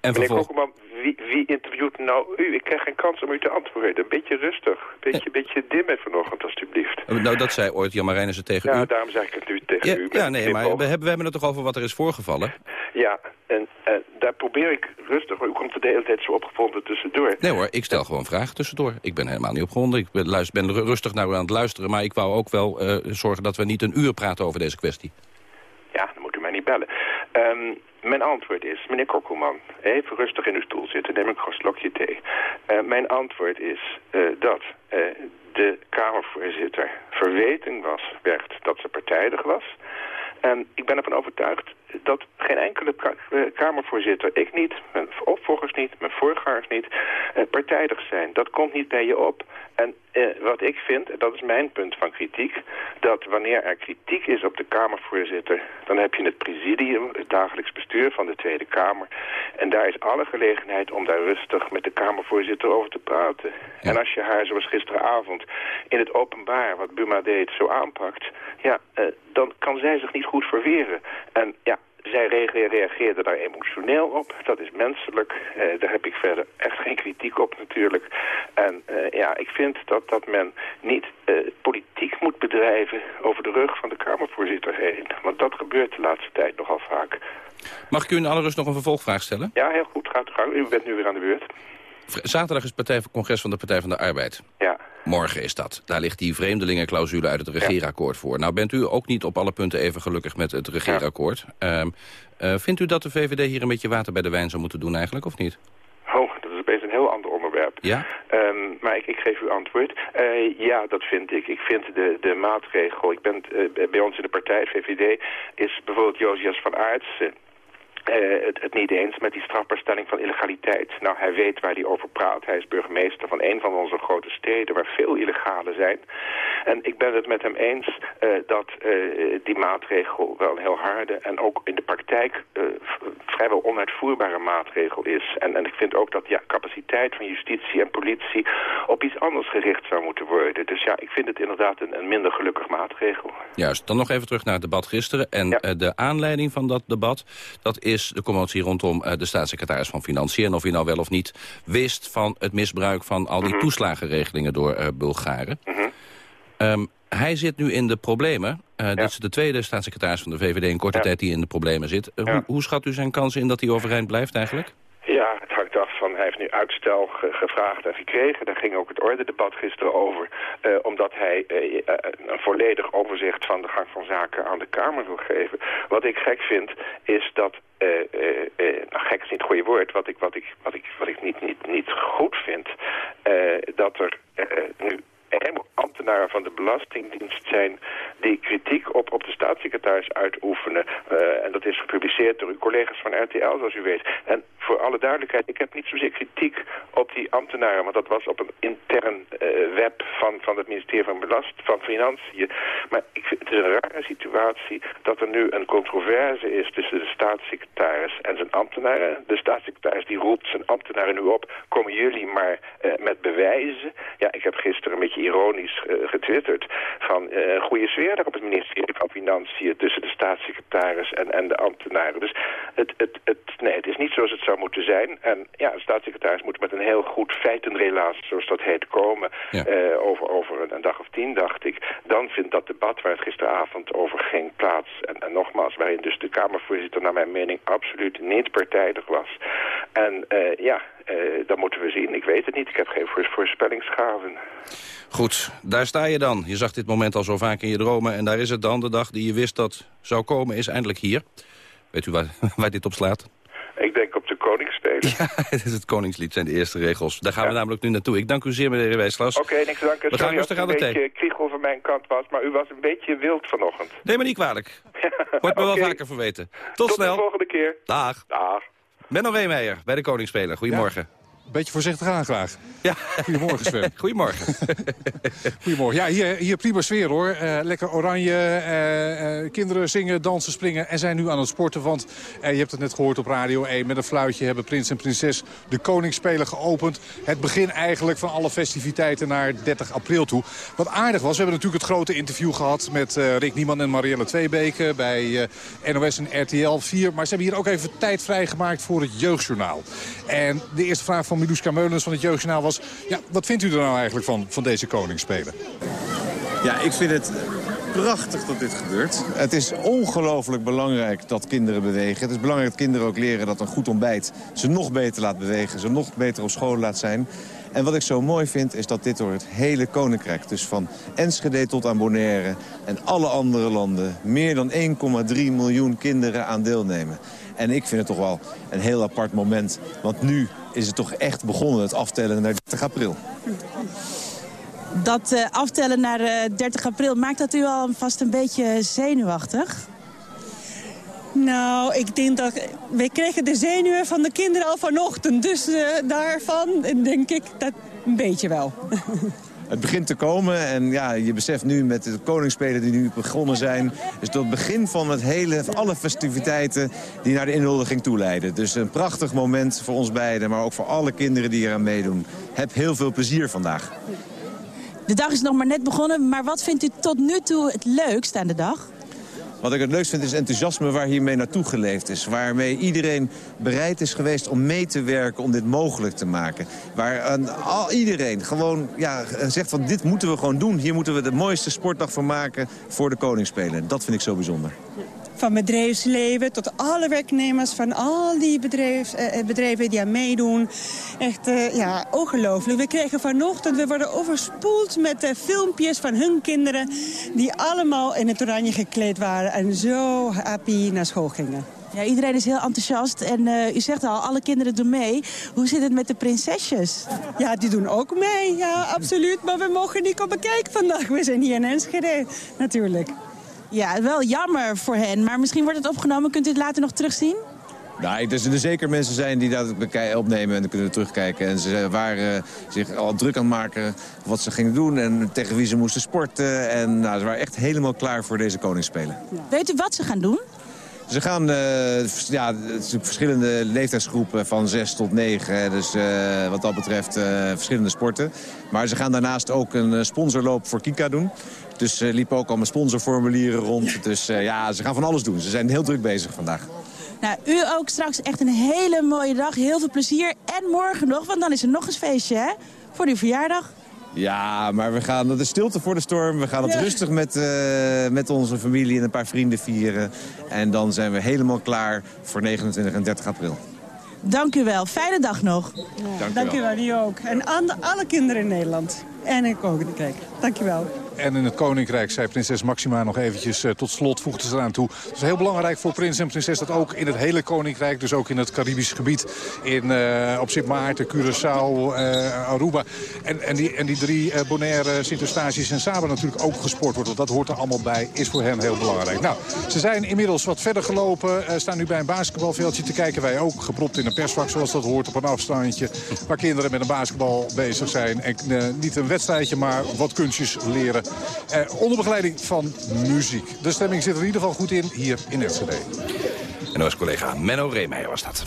Speaker 23: En
Speaker 25: Meneer. Kokkelman, wie, wie interviewt nou u? Ik krijg geen kans om u te antwoorden. Een beetje rustig. Een beetje, beetje dimmen vanochtend, alsjeblieft.
Speaker 23: Nou, dat zei ooit Jan Marijnissen tegen
Speaker 25: Ja,
Speaker 23: u.
Speaker 25: daarom zeg ik het nu tegen
Speaker 23: Ja,
Speaker 25: u.
Speaker 23: ja nee, maar we hebben, we hebben het toch over wat er is voorgevallen?
Speaker 25: Ja, en, en daar probeer ik rustig, maar u komt er de hele tijd zo opgevonden tussendoor.
Speaker 23: Nee hoor, ik stel gewoon vragen tussendoor. Ik ben helemaal niet opgewonden. Ik ben, luister, ben ru- rustig naar u aan het luisteren. Maar ik wou ook wel eh, zorgen dat we niet een uur praten over deze kwestie.
Speaker 25: Ja, dan moet u mij bellen. Ehm, mijn antwoord is, meneer Kokkelman, even rustig in uw stoel zitten, neem ik een slokje thee. Eh, mijn antwoord is eh, dat eh, de Kamervoorzitter verweten was, werd dat ze partijdig was. En ik ben ervan overtuigd dat geen enkele eh, Kamervoorzitter, ik niet, mijn opvolgers niet, mijn voorgangers niet, eh, partijdig zijn. Dat komt niet bij je op. En eh, wat ik vind, en dat is mijn punt van kritiek, dat wanneer er kritiek is op de Kamervoorzitter, dan heb je het presidium, het dagelijks bestuur van de Tweede Kamer. En daar is alle gelegenheid om daar rustig met de Kamervoorzitter over te praten. En als je haar, zoals gisteravond, in het openbaar, wat Buma deed, zo aanpakt, ja, eh, dan kan zij zich niet goed verweren. En ja, zij re- reageerde daar emotioneel op. Dat is menselijk. Eh, daar heb ik verder echt geen kritiek op natuurlijk. En eh, ja, ik vind dat, dat men niet eh, politiek moet bedrijven over de rug van de Kamervoorzitter heen. Want dat gebeurt de laatste tijd nogal vaak.
Speaker 23: Mag ik u in alle rust nog een vervolgvraag stellen?
Speaker 25: Ja, heel goed. Gaat gang. U bent nu weer aan de beurt.
Speaker 23: Zaterdag is het partij, congres van de Partij van de Arbeid.
Speaker 25: Ja.
Speaker 23: Morgen is dat. Daar ligt die vreemdelingenclausule uit het regeerakkoord voor. Nou bent u ook niet op alle punten even gelukkig met het regeerakkoord. Ehm, eh, vindt u dat de VVD hier een beetje water bij de wijn zou moeten doen eigenlijk, of niet?
Speaker 25: Oh, dat is opeens een heel ander onderwerp.
Speaker 23: Ja?
Speaker 25: Ehm, maar ik, ik geef u antwoord. Eh, ja, dat vind ik. Ik vind de, de maatregel... Ik ben eh, bij ons in de partij, VVD, is bijvoorbeeld Josias van Aartsen... eh, het, het niet eens met die strafbaarstelling van illegaliteit. Nou, hij weet waar hij over praat. Hij is burgemeester van een van onze grote steden waar veel illegalen zijn. En ik ben het met hem eens eh, dat eh, die maatregel wel een heel harde en ook in de praktijk vrijwel onuitvoerbare maatregel is. En, en ik vind ook dat ja, capaciteit van justitie en politie op iets anders gericht zou moeten worden. Dus ja, ik vind het inderdaad een, een minder gelukkig maatregel.
Speaker 23: Juist. Dan nog even terug naar het debat gisteren. En de aanleiding van dat debat, dat is de commotie rondom eh, de staatssecretaris van Financiën. En of hij nou wel of niet wist van het misbruik van al die toeslagenregelingen door eh, Bulgaren. Ehm, hij zit nu in de problemen. Uh, Dit is de tweede staatssecretaris van de VVD in korte tijd die in de problemen zit. Uh, hoe, hoe schat u zijn kansen in dat hij overeind blijft eigenlijk?
Speaker 25: Ja, het hangt af van, hij heeft nu uitstel gevraagd en gekregen. Daar ging ook het orde-debat gisteren over. Uh, omdat hij uh, een volledig overzicht van de gang van zaken aan de Kamer wil geven. Wat ik gek vind, is dat... nou, gek is niet het goede woord. Wat ik, wat ik, wat ik, wat ik niet, niet, niet goed vind, dat er nu ambtenaren van de Belastingdienst zijn die kritiek op, op de staatssecretaris uitoefenen. Uh, en dat is gepubliceerd door uw collega's van RTL, zoals u weet. En voor alle duidelijkheid, ik heb niet zozeer kritiek op die ambtenaren, want dat was op een intern uh, web van, van het ministerie van Belast, van Financiën. Maar ik een rare situatie dat er nu een controverse is tussen de staatssecretaris en zijn ambtenaren. De staatssecretaris die roept zijn ambtenaren nu op, komen jullie maar uh, met bewijzen. Ja, ik heb gisteren een beetje ironisch uh, getwitterd van uh, goede sfeer daar op het ministerie van Financiën tussen de staatssecretaris en, en de ambtenaren. Dus het, het, het, nee, het is niet zoals het zou moeten zijn. En ja, de staatssecretaris moet met een heel goed feitenrelaas, zoals dat heet, komen ja. uh, over, over een, dag of tien, dacht ik. Dan vindt dat debat waar het gisteravond over ging plaats. En, en nogmaals, waarin dus de Kamervoorzitter naar mijn mening absoluut niet partijdig was. En ja, dan moeten we zien. Ik weet het niet. Ik heb geen voorspellingsgaven.
Speaker 23: Goed, daar sta je dan. Je zag dit moment al zo vaak in je dromen. En daar is het dan. De dag die je wist dat zou komen is eindelijk hier. Weet u waar, waar dit op slaat?
Speaker 25: Ik denk op de Koningsspelen.
Speaker 23: Ja, het is het Koningslied, zijn de eerste regels. Daar gaan ja. we namelijk nu naartoe. Ik dank u zeer, meneer Wijslas.
Speaker 25: Oké, okay, niks dank.
Speaker 23: We gaan rustig aan de thee.
Speaker 25: een beetje kriegel van mijn kant was, maar u was een beetje wild vanochtend.
Speaker 23: Nee, maar niet kwalijk. Wordt me okay. wel vaker verweten. Tot,
Speaker 25: Tot
Speaker 23: snel.
Speaker 25: Tot de volgende keer.
Speaker 23: Dag.
Speaker 25: Dag.
Speaker 23: Menno Weemeijer bij de Koningsspelen. Goedemorgen.
Speaker 11: Ja. Beetje voorzichtig aan graag.
Speaker 23: Ja.
Speaker 11: Goedemorgen Sven.
Speaker 23: Goedemorgen.
Speaker 11: Goedemorgen. Ja, hier, hier prima sfeer hoor. Uh, lekker oranje. Uh, uh, kinderen zingen, dansen, springen en zijn nu aan het sporten. Want je hebt het net gehoord op Radio 1. Met een fluitje hebben prins en prinses de koningsspelen geopend. Het begin eigenlijk van alle festiviteiten naar 30 april toe. Wat aardig was, we hebben natuurlijk het grote interview gehad... met Rick Nieman en Marielle Tweebeke bij NOS en RTL 4. Maar ze hebben hier ook even tijd vrijgemaakt voor het jeugdjournaal. En de eerste vraag van Miluska Meulens van het Jeugdjournaal was... Ja, wat vindt u er nou eigenlijk van, van deze koningsspelen?
Speaker 26: Ja, ik vind het prachtig dat dit gebeurt. Het is ongelooflijk belangrijk dat kinderen bewegen. Het is belangrijk dat kinderen ook leren dat een goed ontbijt ze nog beter laat bewegen. Ze nog beter op school laat zijn. En wat ik zo mooi vind is dat dit door het hele koninkrijk... dus van Enschede tot aan Bonaire en alle andere landen... meer dan 1,3 miljoen kinderen aan deelnemen. En ik vind het toch wel een heel apart moment. Want nu is het toch echt begonnen, het aftellen naar 30 april.
Speaker 27: Dat uh, aftellen naar uh, 30 april, maakt dat u al vast een beetje zenuwachtig?
Speaker 28: Nou, ik denk dat... Wij kregen de zenuwen van de kinderen al vanochtend. Dus uh, daarvan denk ik dat een beetje wel.
Speaker 26: Het begint te komen en ja, je beseft nu met de koningsspelen die nu begonnen zijn... is tot het begin van het hele, alle festiviteiten die naar de inhuldiging toeleiden. Dus een prachtig moment voor ons beiden, maar ook voor alle kinderen die eraan meedoen. Heb heel veel plezier vandaag.
Speaker 27: De dag is nog maar net begonnen, maar wat vindt u tot nu toe het leukst aan de dag?
Speaker 26: Wat ik het leukst vind is enthousiasme waar hiermee naartoe geleefd is. Waarmee iedereen bereid is geweest om mee te werken om dit mogelijk te maken. Waar een, al, iedereen gewoon ja, zegt van dit moeten we gewoon doen. Hier moeten we de mooiste sportdag van maken voor de Koningsspelen. Dat vind ik zo bijzonder
Speaker 28: van bedrijfsleven tot alle werknemers van al die bedrijfs, eh, bedrijven die aan meedoen. Echt, uh, ja, ongelooflijk. We kregen vanochtend, we worden overspoeld met uh, filmpjes van hun kinderen... die allemaal in het oranje gekleed waren en zo happy naar school gingen.
Speaker 27: Ja, iedereen is heel enthousiast en uh, u zegt al, alle kinderen doen mee. Hoe zit het met de prinsesjes?
Speaker 28: Ja, die doen ook mee, ja, absoluut. Maar we mogen niet komen kijken vandaag. We zijn hier in Enschede, natuurlijk.
Speaker 27: Ja, wel jammer voor hen. Maar misschien wordt het opgenomen. Kunt u het later nog terugzien?
Speaker 26: Nou, er zullen zeker mensen zijn die dat opnemen en dan kunnen terugkijken. En ze waren zich al druk aan het maken wat ze gingen doen en tegen wie ze moesten sporten. En nou, ze waren echt helemaal klaar voor deze koningsspelen.
Speaker 27: Ja. Weet u wat ze gaan doen?
Speaker 26: Ze gaan uh, ja, verschillende leeftijdsgroepen van 6 tot 9. Dus uh, wat dat betreft uh, verschillende sporten. Maar ze gaan daarnaast ook een sponsorloop voor Kika doen. Dus ze liepen ook al met sponsorformulieren rond. Dus ja, ze gaan van alles doen. Ze zijn heel druk bezig vandaag.
Speaker 27: Nou, u ook straks echt een hele mooie dag. Heel veel plezier. En morgen nog, want dan is er nog eens feestje, hè? Voor uw verjaardag.
Speaker 26: Ja, maar we gaan, dat is stilte voor de storm. We gaan het rustig met, uh, met onze familie en een paar vrienden vieren. En dan zijn we helemaal klaar voor 29 en 30 april.
Speaker 27: Dank u wel. Fijne dag nog.
Speaker 28: Ja, dank, dank u wel. Die ook. En aan alle kinderen in Nederland. En in Koninkrijk. Dank je wel.
Speaker 11: En in het Koninkrijk zei prinses Maxima nog eventjes uh, tot slot, voegde ze eraan toe. Het is heel belangrijk voor prins en prinses dat ook in het hele Koninkrijk, dus ook in het Caribisch gebied, in, uh, op Sint Maarten, Curaçao, uh, Aruba. En, en, die, en die drie Bonaire, Sint-Eustatius en Saba natuurlijk ook gesport wordt. Want dat hoort er allemaal bij, is voor hen heel belangrijk. Nou, ze zijn inmiddels wat verder gelopen, staan nu bij een basketbalveldje te kijken. Wij ook, gepropt in een persvak zoals dat hoort, op een afstandje. Waar kinderen met een basketbal bezig zijn. En niet een wedstrijdje, maar wat kunstjes leren. Eh, onder begeleiding van muziek. De stemming zit er in ieder geval goed in hier in Enschede.
Speaker 23: En was collega Menno Reemeijer was dat.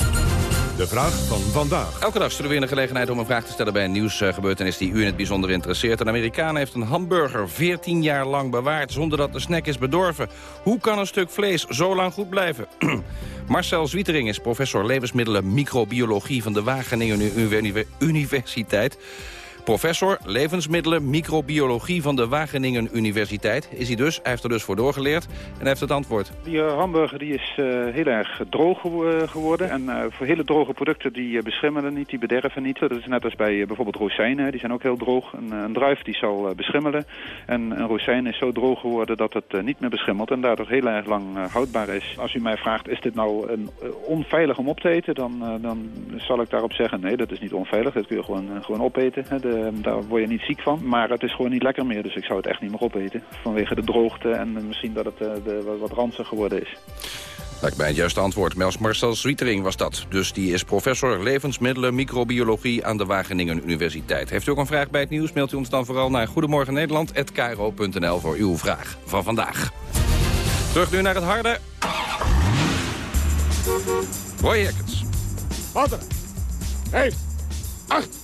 Speaker 1: De vraag van vandaag.
Speaker 23: Elke dag zullen we weer een gelegenheid om een vraag te stellen bij een nieuwsgebeurtenis die u in het bijzonder interesseert. Een Amerikaan heeft een hamburger 14 jaar lang bewaard zonder dat de snack is bedorven. Hoe kan een stuk vlees zo lang goed blijven? Marcel Zwietering is professor levensmiddelen microbiologie van de Wageningen Universiteit. Professor levensmiddelen microbiologie van de Wageningen Universiteit is hij dus. Hij heeft er dus voor doorgeleerd en heeft het antwoord.
Speaker 29: Die uh, hamburger die is uh, heel erg droog uh, geworden. En voor hele droge producten die beschimmelen niet, die bederven niet. Dat is net als bij bijvoorbeeld rozijnen, die zijn ook heel droog. Een, een druif die zal beschimmelen. En een rozijn is zo droog geworden dat het niet meer beschimmelt en daardoor heel erg lang houdbaar is. Als u mij vraagt, is dit nou een, onveilig om op te eten? Dan, dan zal ik daarop zeggen, nee dat is niet onveilig. Dat kun je gewoon, gewoon opeten. Ehm, daar word je niet ziek van. Maar het is gewoon niet lekker meer, dus ik zou het echt niet meer opeten. Vanwege de droogte en misschien dat het uh, de, wat ranzig geworden is.
Speaker 23: Lijkt mij het juiste antwoord. Mels Marcel Zwietering was dat. Dus die is professor levensmiddelen microbiologie aan de Wageningen Universiteit. Heeft u ook een vraag bij het nieuws? Mailt u ons dan vooral naar Goedemorgen Nederland@kro.nl voor uw vraag van vandaag. Terug nu naar het harde. Roy Hekkens.
Speaker 18: Wat er? Heeft. Acht.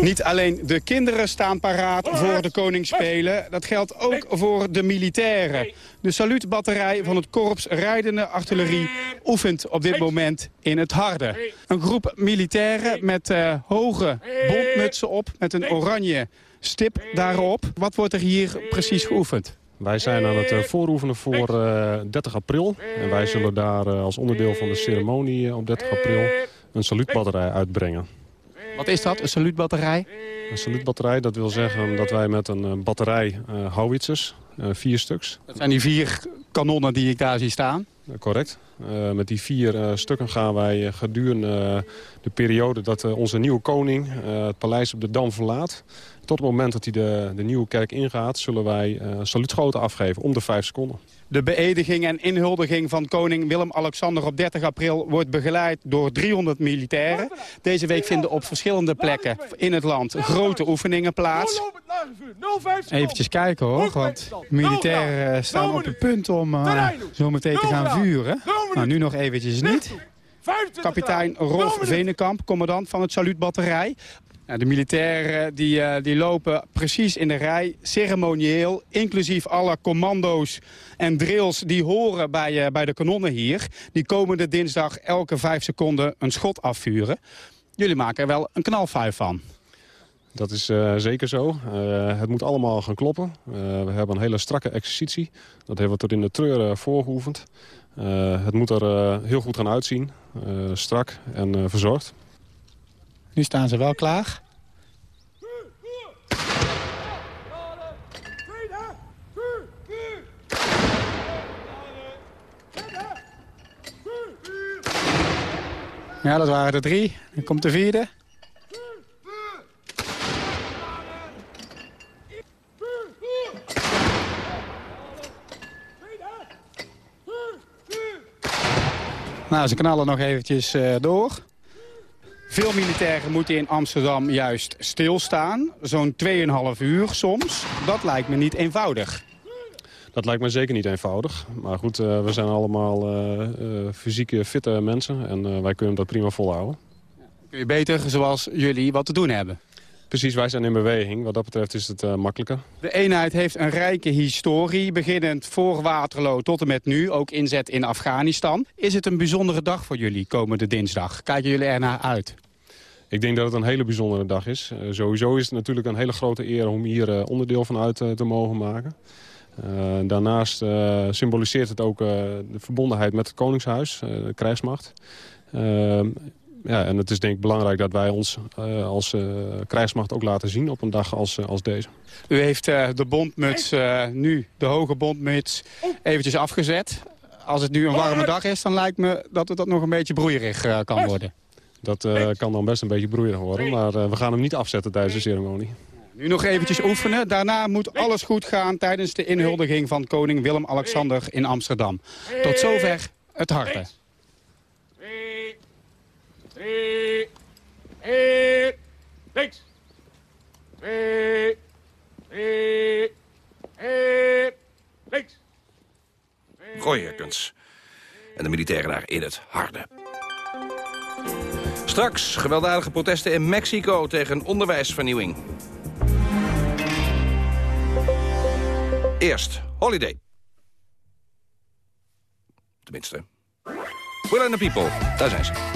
Speaker 24: Niet alleen de kinderen staan paraat voor de koningsspelen. Dat geldt ook voor de militairen. De saluutbatterij van het korps rijdende artillerie oefent op dit moment in het harde. Een groep militairen met uh, hoge bondmutsen op, met een oranje stip daarop. Wat wordt er hier precies geoefend?
Speaker 30: Wij zijn aan het uh, vooroefenen voor uh, 30 april. En wij zullen daar als onderdeel van de ceremonie op 30 april een saluutbatterij uitbrengen.
Speaker 24: Wat is dat, een saluutbatterij?
Speaker 30: Een saluutbatterij, dat wil zeggen dat wij met een batterij uh, howitzers, uh, vier stuks...
Speaker 24: Dat zijn die vier kanonnen die ik daar zie staan?
Speaker 30: correct. met die vier stukken gaan wij gedurende de periode dat onze nieuwe koning het paleis op de Dam verlaat... tot het moment dat hij de, de nieuwe kerk ingaat, zullen wij saluutschoten afgeven om de vijf seconden.
Speaker 24: De beëdiging en inhuldiging van koning Willem-Alexander op 30 april wordt begeleid door 300 militairen. Deze week vinden op verschillende plekken in het land grote oefeningen plaats. Even kijken hoor, want militairen staan op het punt om uh, zo meteen te gaan vuren. Nou, nu nog eventjes niet. Kapitein Rolf Venenkamp, commandant van het saluutbatterij. Nou, de militairen die, uh, die lopen precies in de rij, ceremonieel, inclusief alle commando's en drills die horen bij, uh, bij de kanonnen hier. Die komende dinsdag elke vijf seconden een schot afvuren. Jullie maken er wel een knalfuif van.
Speaker 30: Dat is zeker zo. het moet allemaal gaan kloppen. we hebben een hele strakke exercitie. Dat hebben we tot in de treur voorgeoefend. het moet er heel goed gaan uitzien. strak en verzorgd.
Speaker 24: Nu staan ze wel klaar. Ja, dat waren er drie. Dan komt de vierde. Nou, ze knallen nog eventjes uh, door. Veel militairen moeten in Amsterdam juist stilstaan. Zo'n 2,5 uur soms. Dat lijkt me niet eenvoudig.
Speaker 30: Dat lijkt me zeker niet eenvoudig. Maar goed, uh, we zijn allemaal uh, uh, fysieke, fitte mensen. En wij kunnen dat prima volhouden.
Speaker 24: Kun je beter, zoals jullie, wat te doen hebben?
Speaker 30: Precies, wij zijn in beweging. Wat dat betreft is het makkelijker.
Speaker 24: De eenheid heeft een rijke historie, beginnend voor Waterloo tot en met nu. Ook inzet in Afghanistan. Is het een bijzondere dag voor jullie komende dinsdag? Kijken jullie er naar uit?
Speaker 30: Ik denk dat het een hele bijzondere dag is. Uh, sowieso is het natuurlijk een hele grote eer om hier uh, onderdeel van uit te mogen maken. daarnaast symboliseert het ook de verbondenheid met het Koningshuis, de krijgsmacht. Ja, en het is denk ik belangrijk dat wij ons als krijgsmacht ook laten zien op een dag als, als deze.
Speaker 24: U heeft de bondmuts, nu de hoge bondmuts, eventjes afgezet. Als het nu een warme dag is, dan lijkt me dat het dat nog een beetje broeierig kan worden.
Speaker 30: Dat uh, kan dan best een beetje broeierig worden, maar uh, we gaan hem niet afzetten tijdens de ceremonie.
Speaker 24: Nu nog eventjes oefenen. Daarna moet alles goed gaan tijdens de inhuldiging van koning Willem-Alexander in Amsterdam. Tot zover het harte. 3, 3, 1, links. 2,
Speaker 31: 3, 1, links. En de militairen daar in het harde. Straks gewelddadige protesten in Mexico tegen onderwijsvernieuwing. Eerst Holiday. Tenminste. Will and the People, daar zijn ze.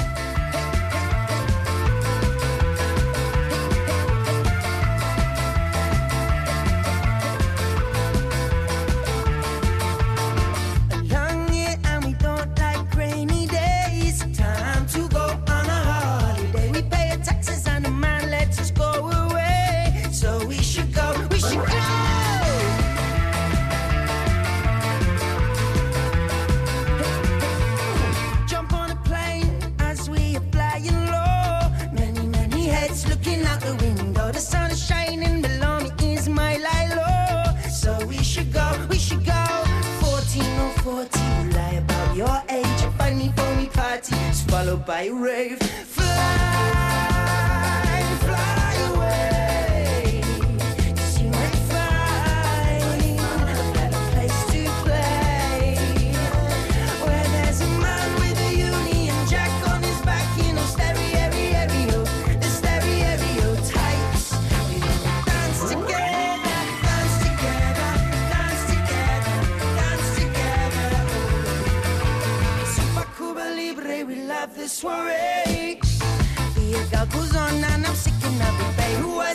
Speaker 31: by ray.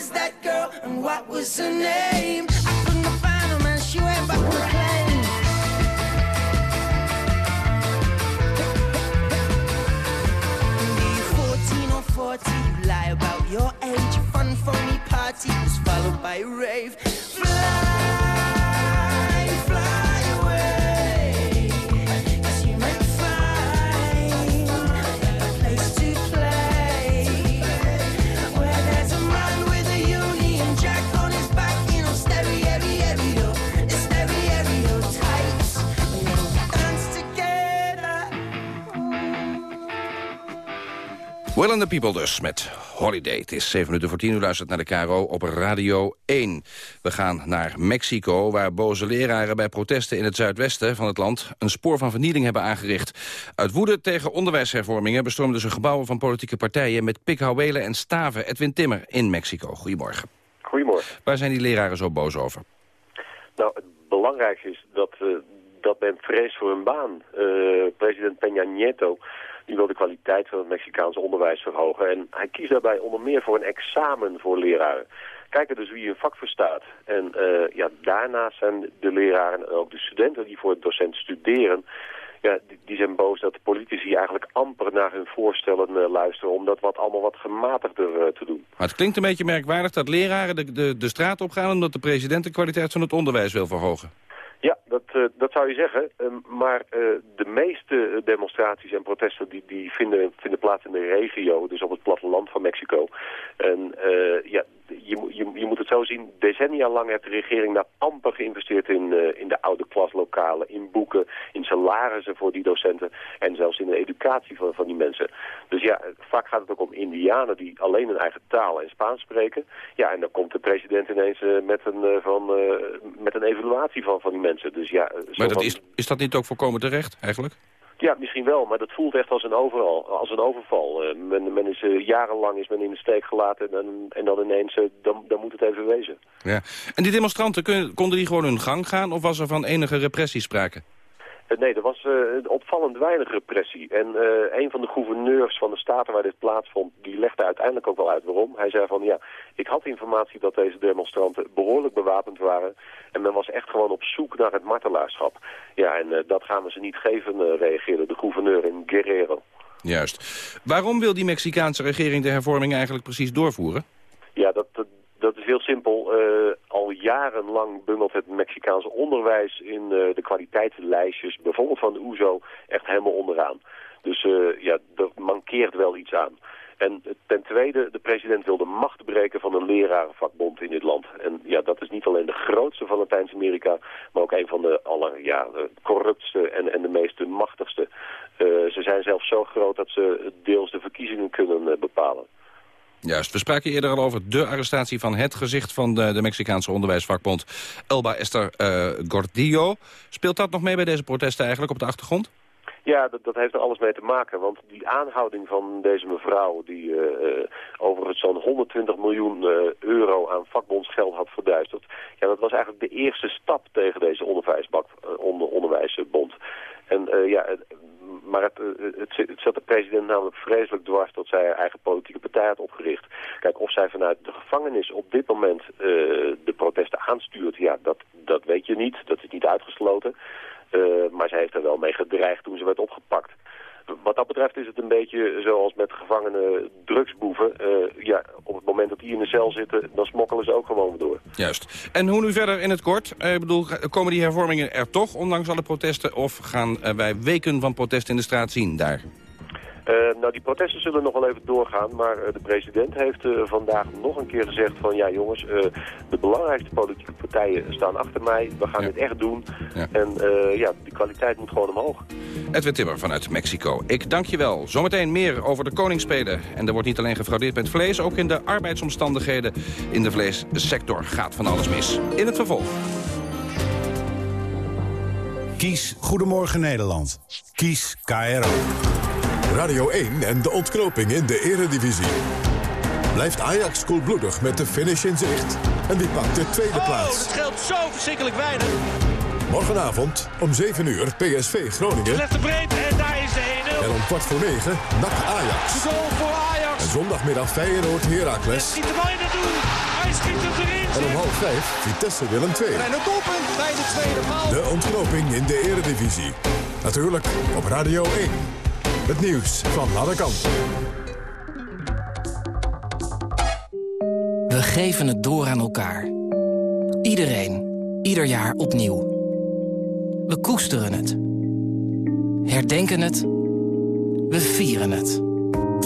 Speaker 31: Was that girl and what was her name? I couldn't find her, man. She went back to plane. Be you 14 or 40, you lie about your age. Fun, phony party was followed by a rave. Will and the People dus, met Holiday. Het is 7 minuten voor 10 u luistert naar de KRO op Radio 1. We gaan naar Mexico, waar boze leraren bij protesten in het zuidwesten van het land... een spoor van vernieling hebben aangericht. Uit woede tegen onderwijshervormingen bestormden ze gebouwen van politieke partijen... met pikhouwelen en staven. Edwin Timmer in Mexico. Goedemorgen.
Speaker 12: Goedemorgen.
Speaker 31: Waar zijn die leraren zo boos over?
Speaker 12: Nou, het belangrijkste is dat, uh, dat men vreest voor hun baan. Uh, president Peña Nieto die wil de kwaliteit van het Mexicaanse onderwijs verhogen. En hij kiest daarbij onder meer voor een examen voor leraren. Kijken dus wie een vak verstaat. En uh, ja, daarnaast zijn de leraren en ook de studenten die voor het docent studeren... Ja, die, zijn boos dat de politici eigenlijk amper naar hun voorstellen uh, luisteren... om dat wat allemaal wat gematigder te doen.
Speaker 31: Maar het klinkt een beetje merkwaardig dat leraren de, de, de straat opgaan... omdat de president de kwaliteit van het onderwijs wil verhogen.
Speaker 12: Ja, dat, uh, dat zou je zeggen. Uh, maar uh, de meeste demonstraties en protesten die, die vinden, vinden plaats in de regio, dus op het platteland van Mexico. En ja, je, je, je moet het zo zien, decennia lang heeft de regering daar amper geïnvesteerd in, uh, in de oude klaslokalen, in boeken, in salarissen voor die docenten en zelfs in de educatie van, van die mensen. Dus ja, vaak gaat het ook om indianen die alleen hun eigen taal en Spaans spreken. Ja, en dan komt de president ineens uh, met, een, uh, van, met een evaluatie van, van die mensen. Dus ja,
Speaker 31: maar dat is, is dat niet ook voorkomen terecht eigenlijk?
Speaker 12: Ja, misschien wel, maar dat voelt echt als een, overal, als een overval. Uh, men, men is, uh, jarenlang is men in de steek gelaten en, en dan ineens, uh, dan, dan moet het even wezen.
Speaker 31: Ja. En die demonstranten, konden die gewoon hun gang gaan of was er van enige repressie sprake?
Speaker 12: Eh, nee, er was uh, opvallend weinig repressie. En uh, een van de gouverneurs van de staten waar dit plaatsvond, die legde uiteindelijk ook wel uit waarom. Hij zei van, ja, ik had informatie dat deze demonstranten behoorlijk bewapend waren. En men was echt gewoon op zoek naar het martelaarschap. Ja, en dat gaan we ze niet geven, reageerde de gouverneur in Guerrero.
Speaker 23: Juist. Waarom wil die Mexicaanse regering de hervorming eigenlijk precies doorvoeren?
Speaker 12: Ja, dat, dat, is heel simpel. Uh, al jarenlang bungelt het Mexicaanse onderwijs in uh, de kwaliteitslijstjes, bijvoorbeeld van de OESO, echt helemaal onderaan. Dus uh, ja, er mankeert wel iets aan. En ten tweede, de president wil de macht breken van een lerarenvakbond in dit land. En ja, dat is niet alleen de grootste van Latijns-Amerika, maar ook een van de aller, ja, corruptste en, en de meest machtigste. Ze zijn zelfs zo groot dat ze deels de verkiezingen kunnen bepalen.
Speaker 23: Juist, we spraken eerder al over de arrestatie van het gezicht van de, de Mexicaanse onderwijsvakbond Elba Esther uh, Gordillo. Speelt dat nog mee bij deze protesten eigenlijk op de achtergrond?
Speaker 12: Ja, dat, dat heeft er alles mee te maken. Want die aanhouding van deze mevrouw... die uh, overigens zo'n 120 miljoen euro aan vakbondsgeld had verduisterd... ja, dat was eigenlijk de eerste stap tegen deze onderwijsbak, onder, onderwijsbond. En ja, maar het, het, het, zat de president namelijk vreselijk dwars dat zij haar eigen politieke partij had opgericht. Kijk, of zij vanuit de gevangenis op dit moment uh, de protesten aanstuurt, ja, dat, dat weet je niet. Dat is niet uitgesloten. Maar zij heeft er wel mee gedreigd toen ze werd opgepakt wat dat betreft is het een beetje zoals met gevangene drugsboeven. Uh, ja, op het moment dat die in de cel zitten, dan smokkelen ze ook gewoon door.
Speaker 23: Juist. En hoe nu verder in het kort? Ik bedoel, komen die hervormingen er toch, ondanks alle protesten? Of gaan wij weken van protest in de straat zien daar?
Speaker 12: Uh, nou, die protesten zullen nog wel even doorgaan, maar uh, de president heeft uh, vandaag nog een keer gezegd van... ja jongens, de belangrijkste politieke partijen staan achter mij, we gaan ja. dit echt doen. Ja. En ja, die kwaliteit moet gewoon omhoog.
Speaker 23: Edwin Timmer vanuit Mexico. Ik dank je wel. Zometeen meer over de koningsspelen. En er wordt niet alleen gefraudeerd met vlees, ook in de arbeidsomstandigheden in de vleessector gaat van alles mis. In het vervolg.
Speaker 32: Kies Goedemorgen Nederland. Kies KRO.
Speaker 1: Radio 1 en de ontknoping in de eredivisie. Blijft Ajax koelbloedig met de finish in zicht? En wie pakt de tweede
Speaker 33: oh,
Speaker 1: plaats?
Speaker 33: het scheelt zo verschrikkelijk weinig.
Speaker 1: Morgenavond om 7 uur PSV Groningen.
Speaker 33: Legt de breed en daar is de 1-0.
Speaker 1: En om kwart voor 9 NAC Ajax.
Speaker 33: Zo voor Ajax.
Speaker 1: En zondagmiddag Feyenoord Heracles.
Speaker 33: Hij schiet er wel in het doel. Hij schiet het erin.
Speaker 1: En om half 5 Vitesse Willem 2.
Speaker 33: En een doelpunt bij de tweede paal.
Speaker 1: De ontknoping in de eredivisie. Natuurlijk op Radio 1. Het nieuws van alle kanten.
Speaker 34: We geven het door aan elkaar. Iedereen, ieder jaar opnieuw. We koesteren het. Herdenken het. We vieren het.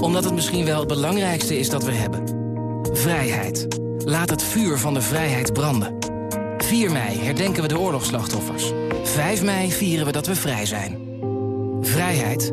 Speaker 34: Omdat het misschien wel het belangrijkste is dat we hebben. Vrijheid. Laat het vuur van de vrijheid branden. 4 mei herdenken we de oorlogsslachtoffers. 5 mei vieren we dat we vrij zijn. Vrijheid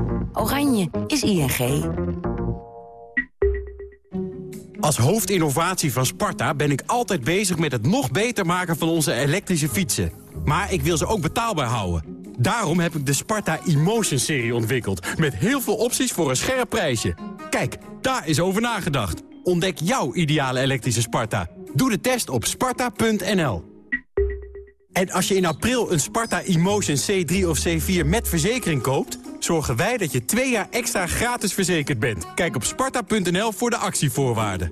Speaker 35: Oranje is ING.
Speaker 36: Als hoofdinnovatie van Sparta ben ik altijd bezig met het nog beter maken van onze elektrische fietsen. Maar ik wil ze ook betaalbaar houden. Daarom heb ik de Sparta Emotion-serie ontwikkeld. Met heel veel opties voor een scherp prijsje. Kijk, daar is over nagedacht. Ontdek jouw ideale elektrische Sparta. Doe de test op sparta.nl. En als je in april een Sparta Emotion C3 of C4 met verzekering koopt... zorgen wij dat je twee jaar extra gratis verzekerd bent. Kijk op sparta.nl voor de actievoorwaarden.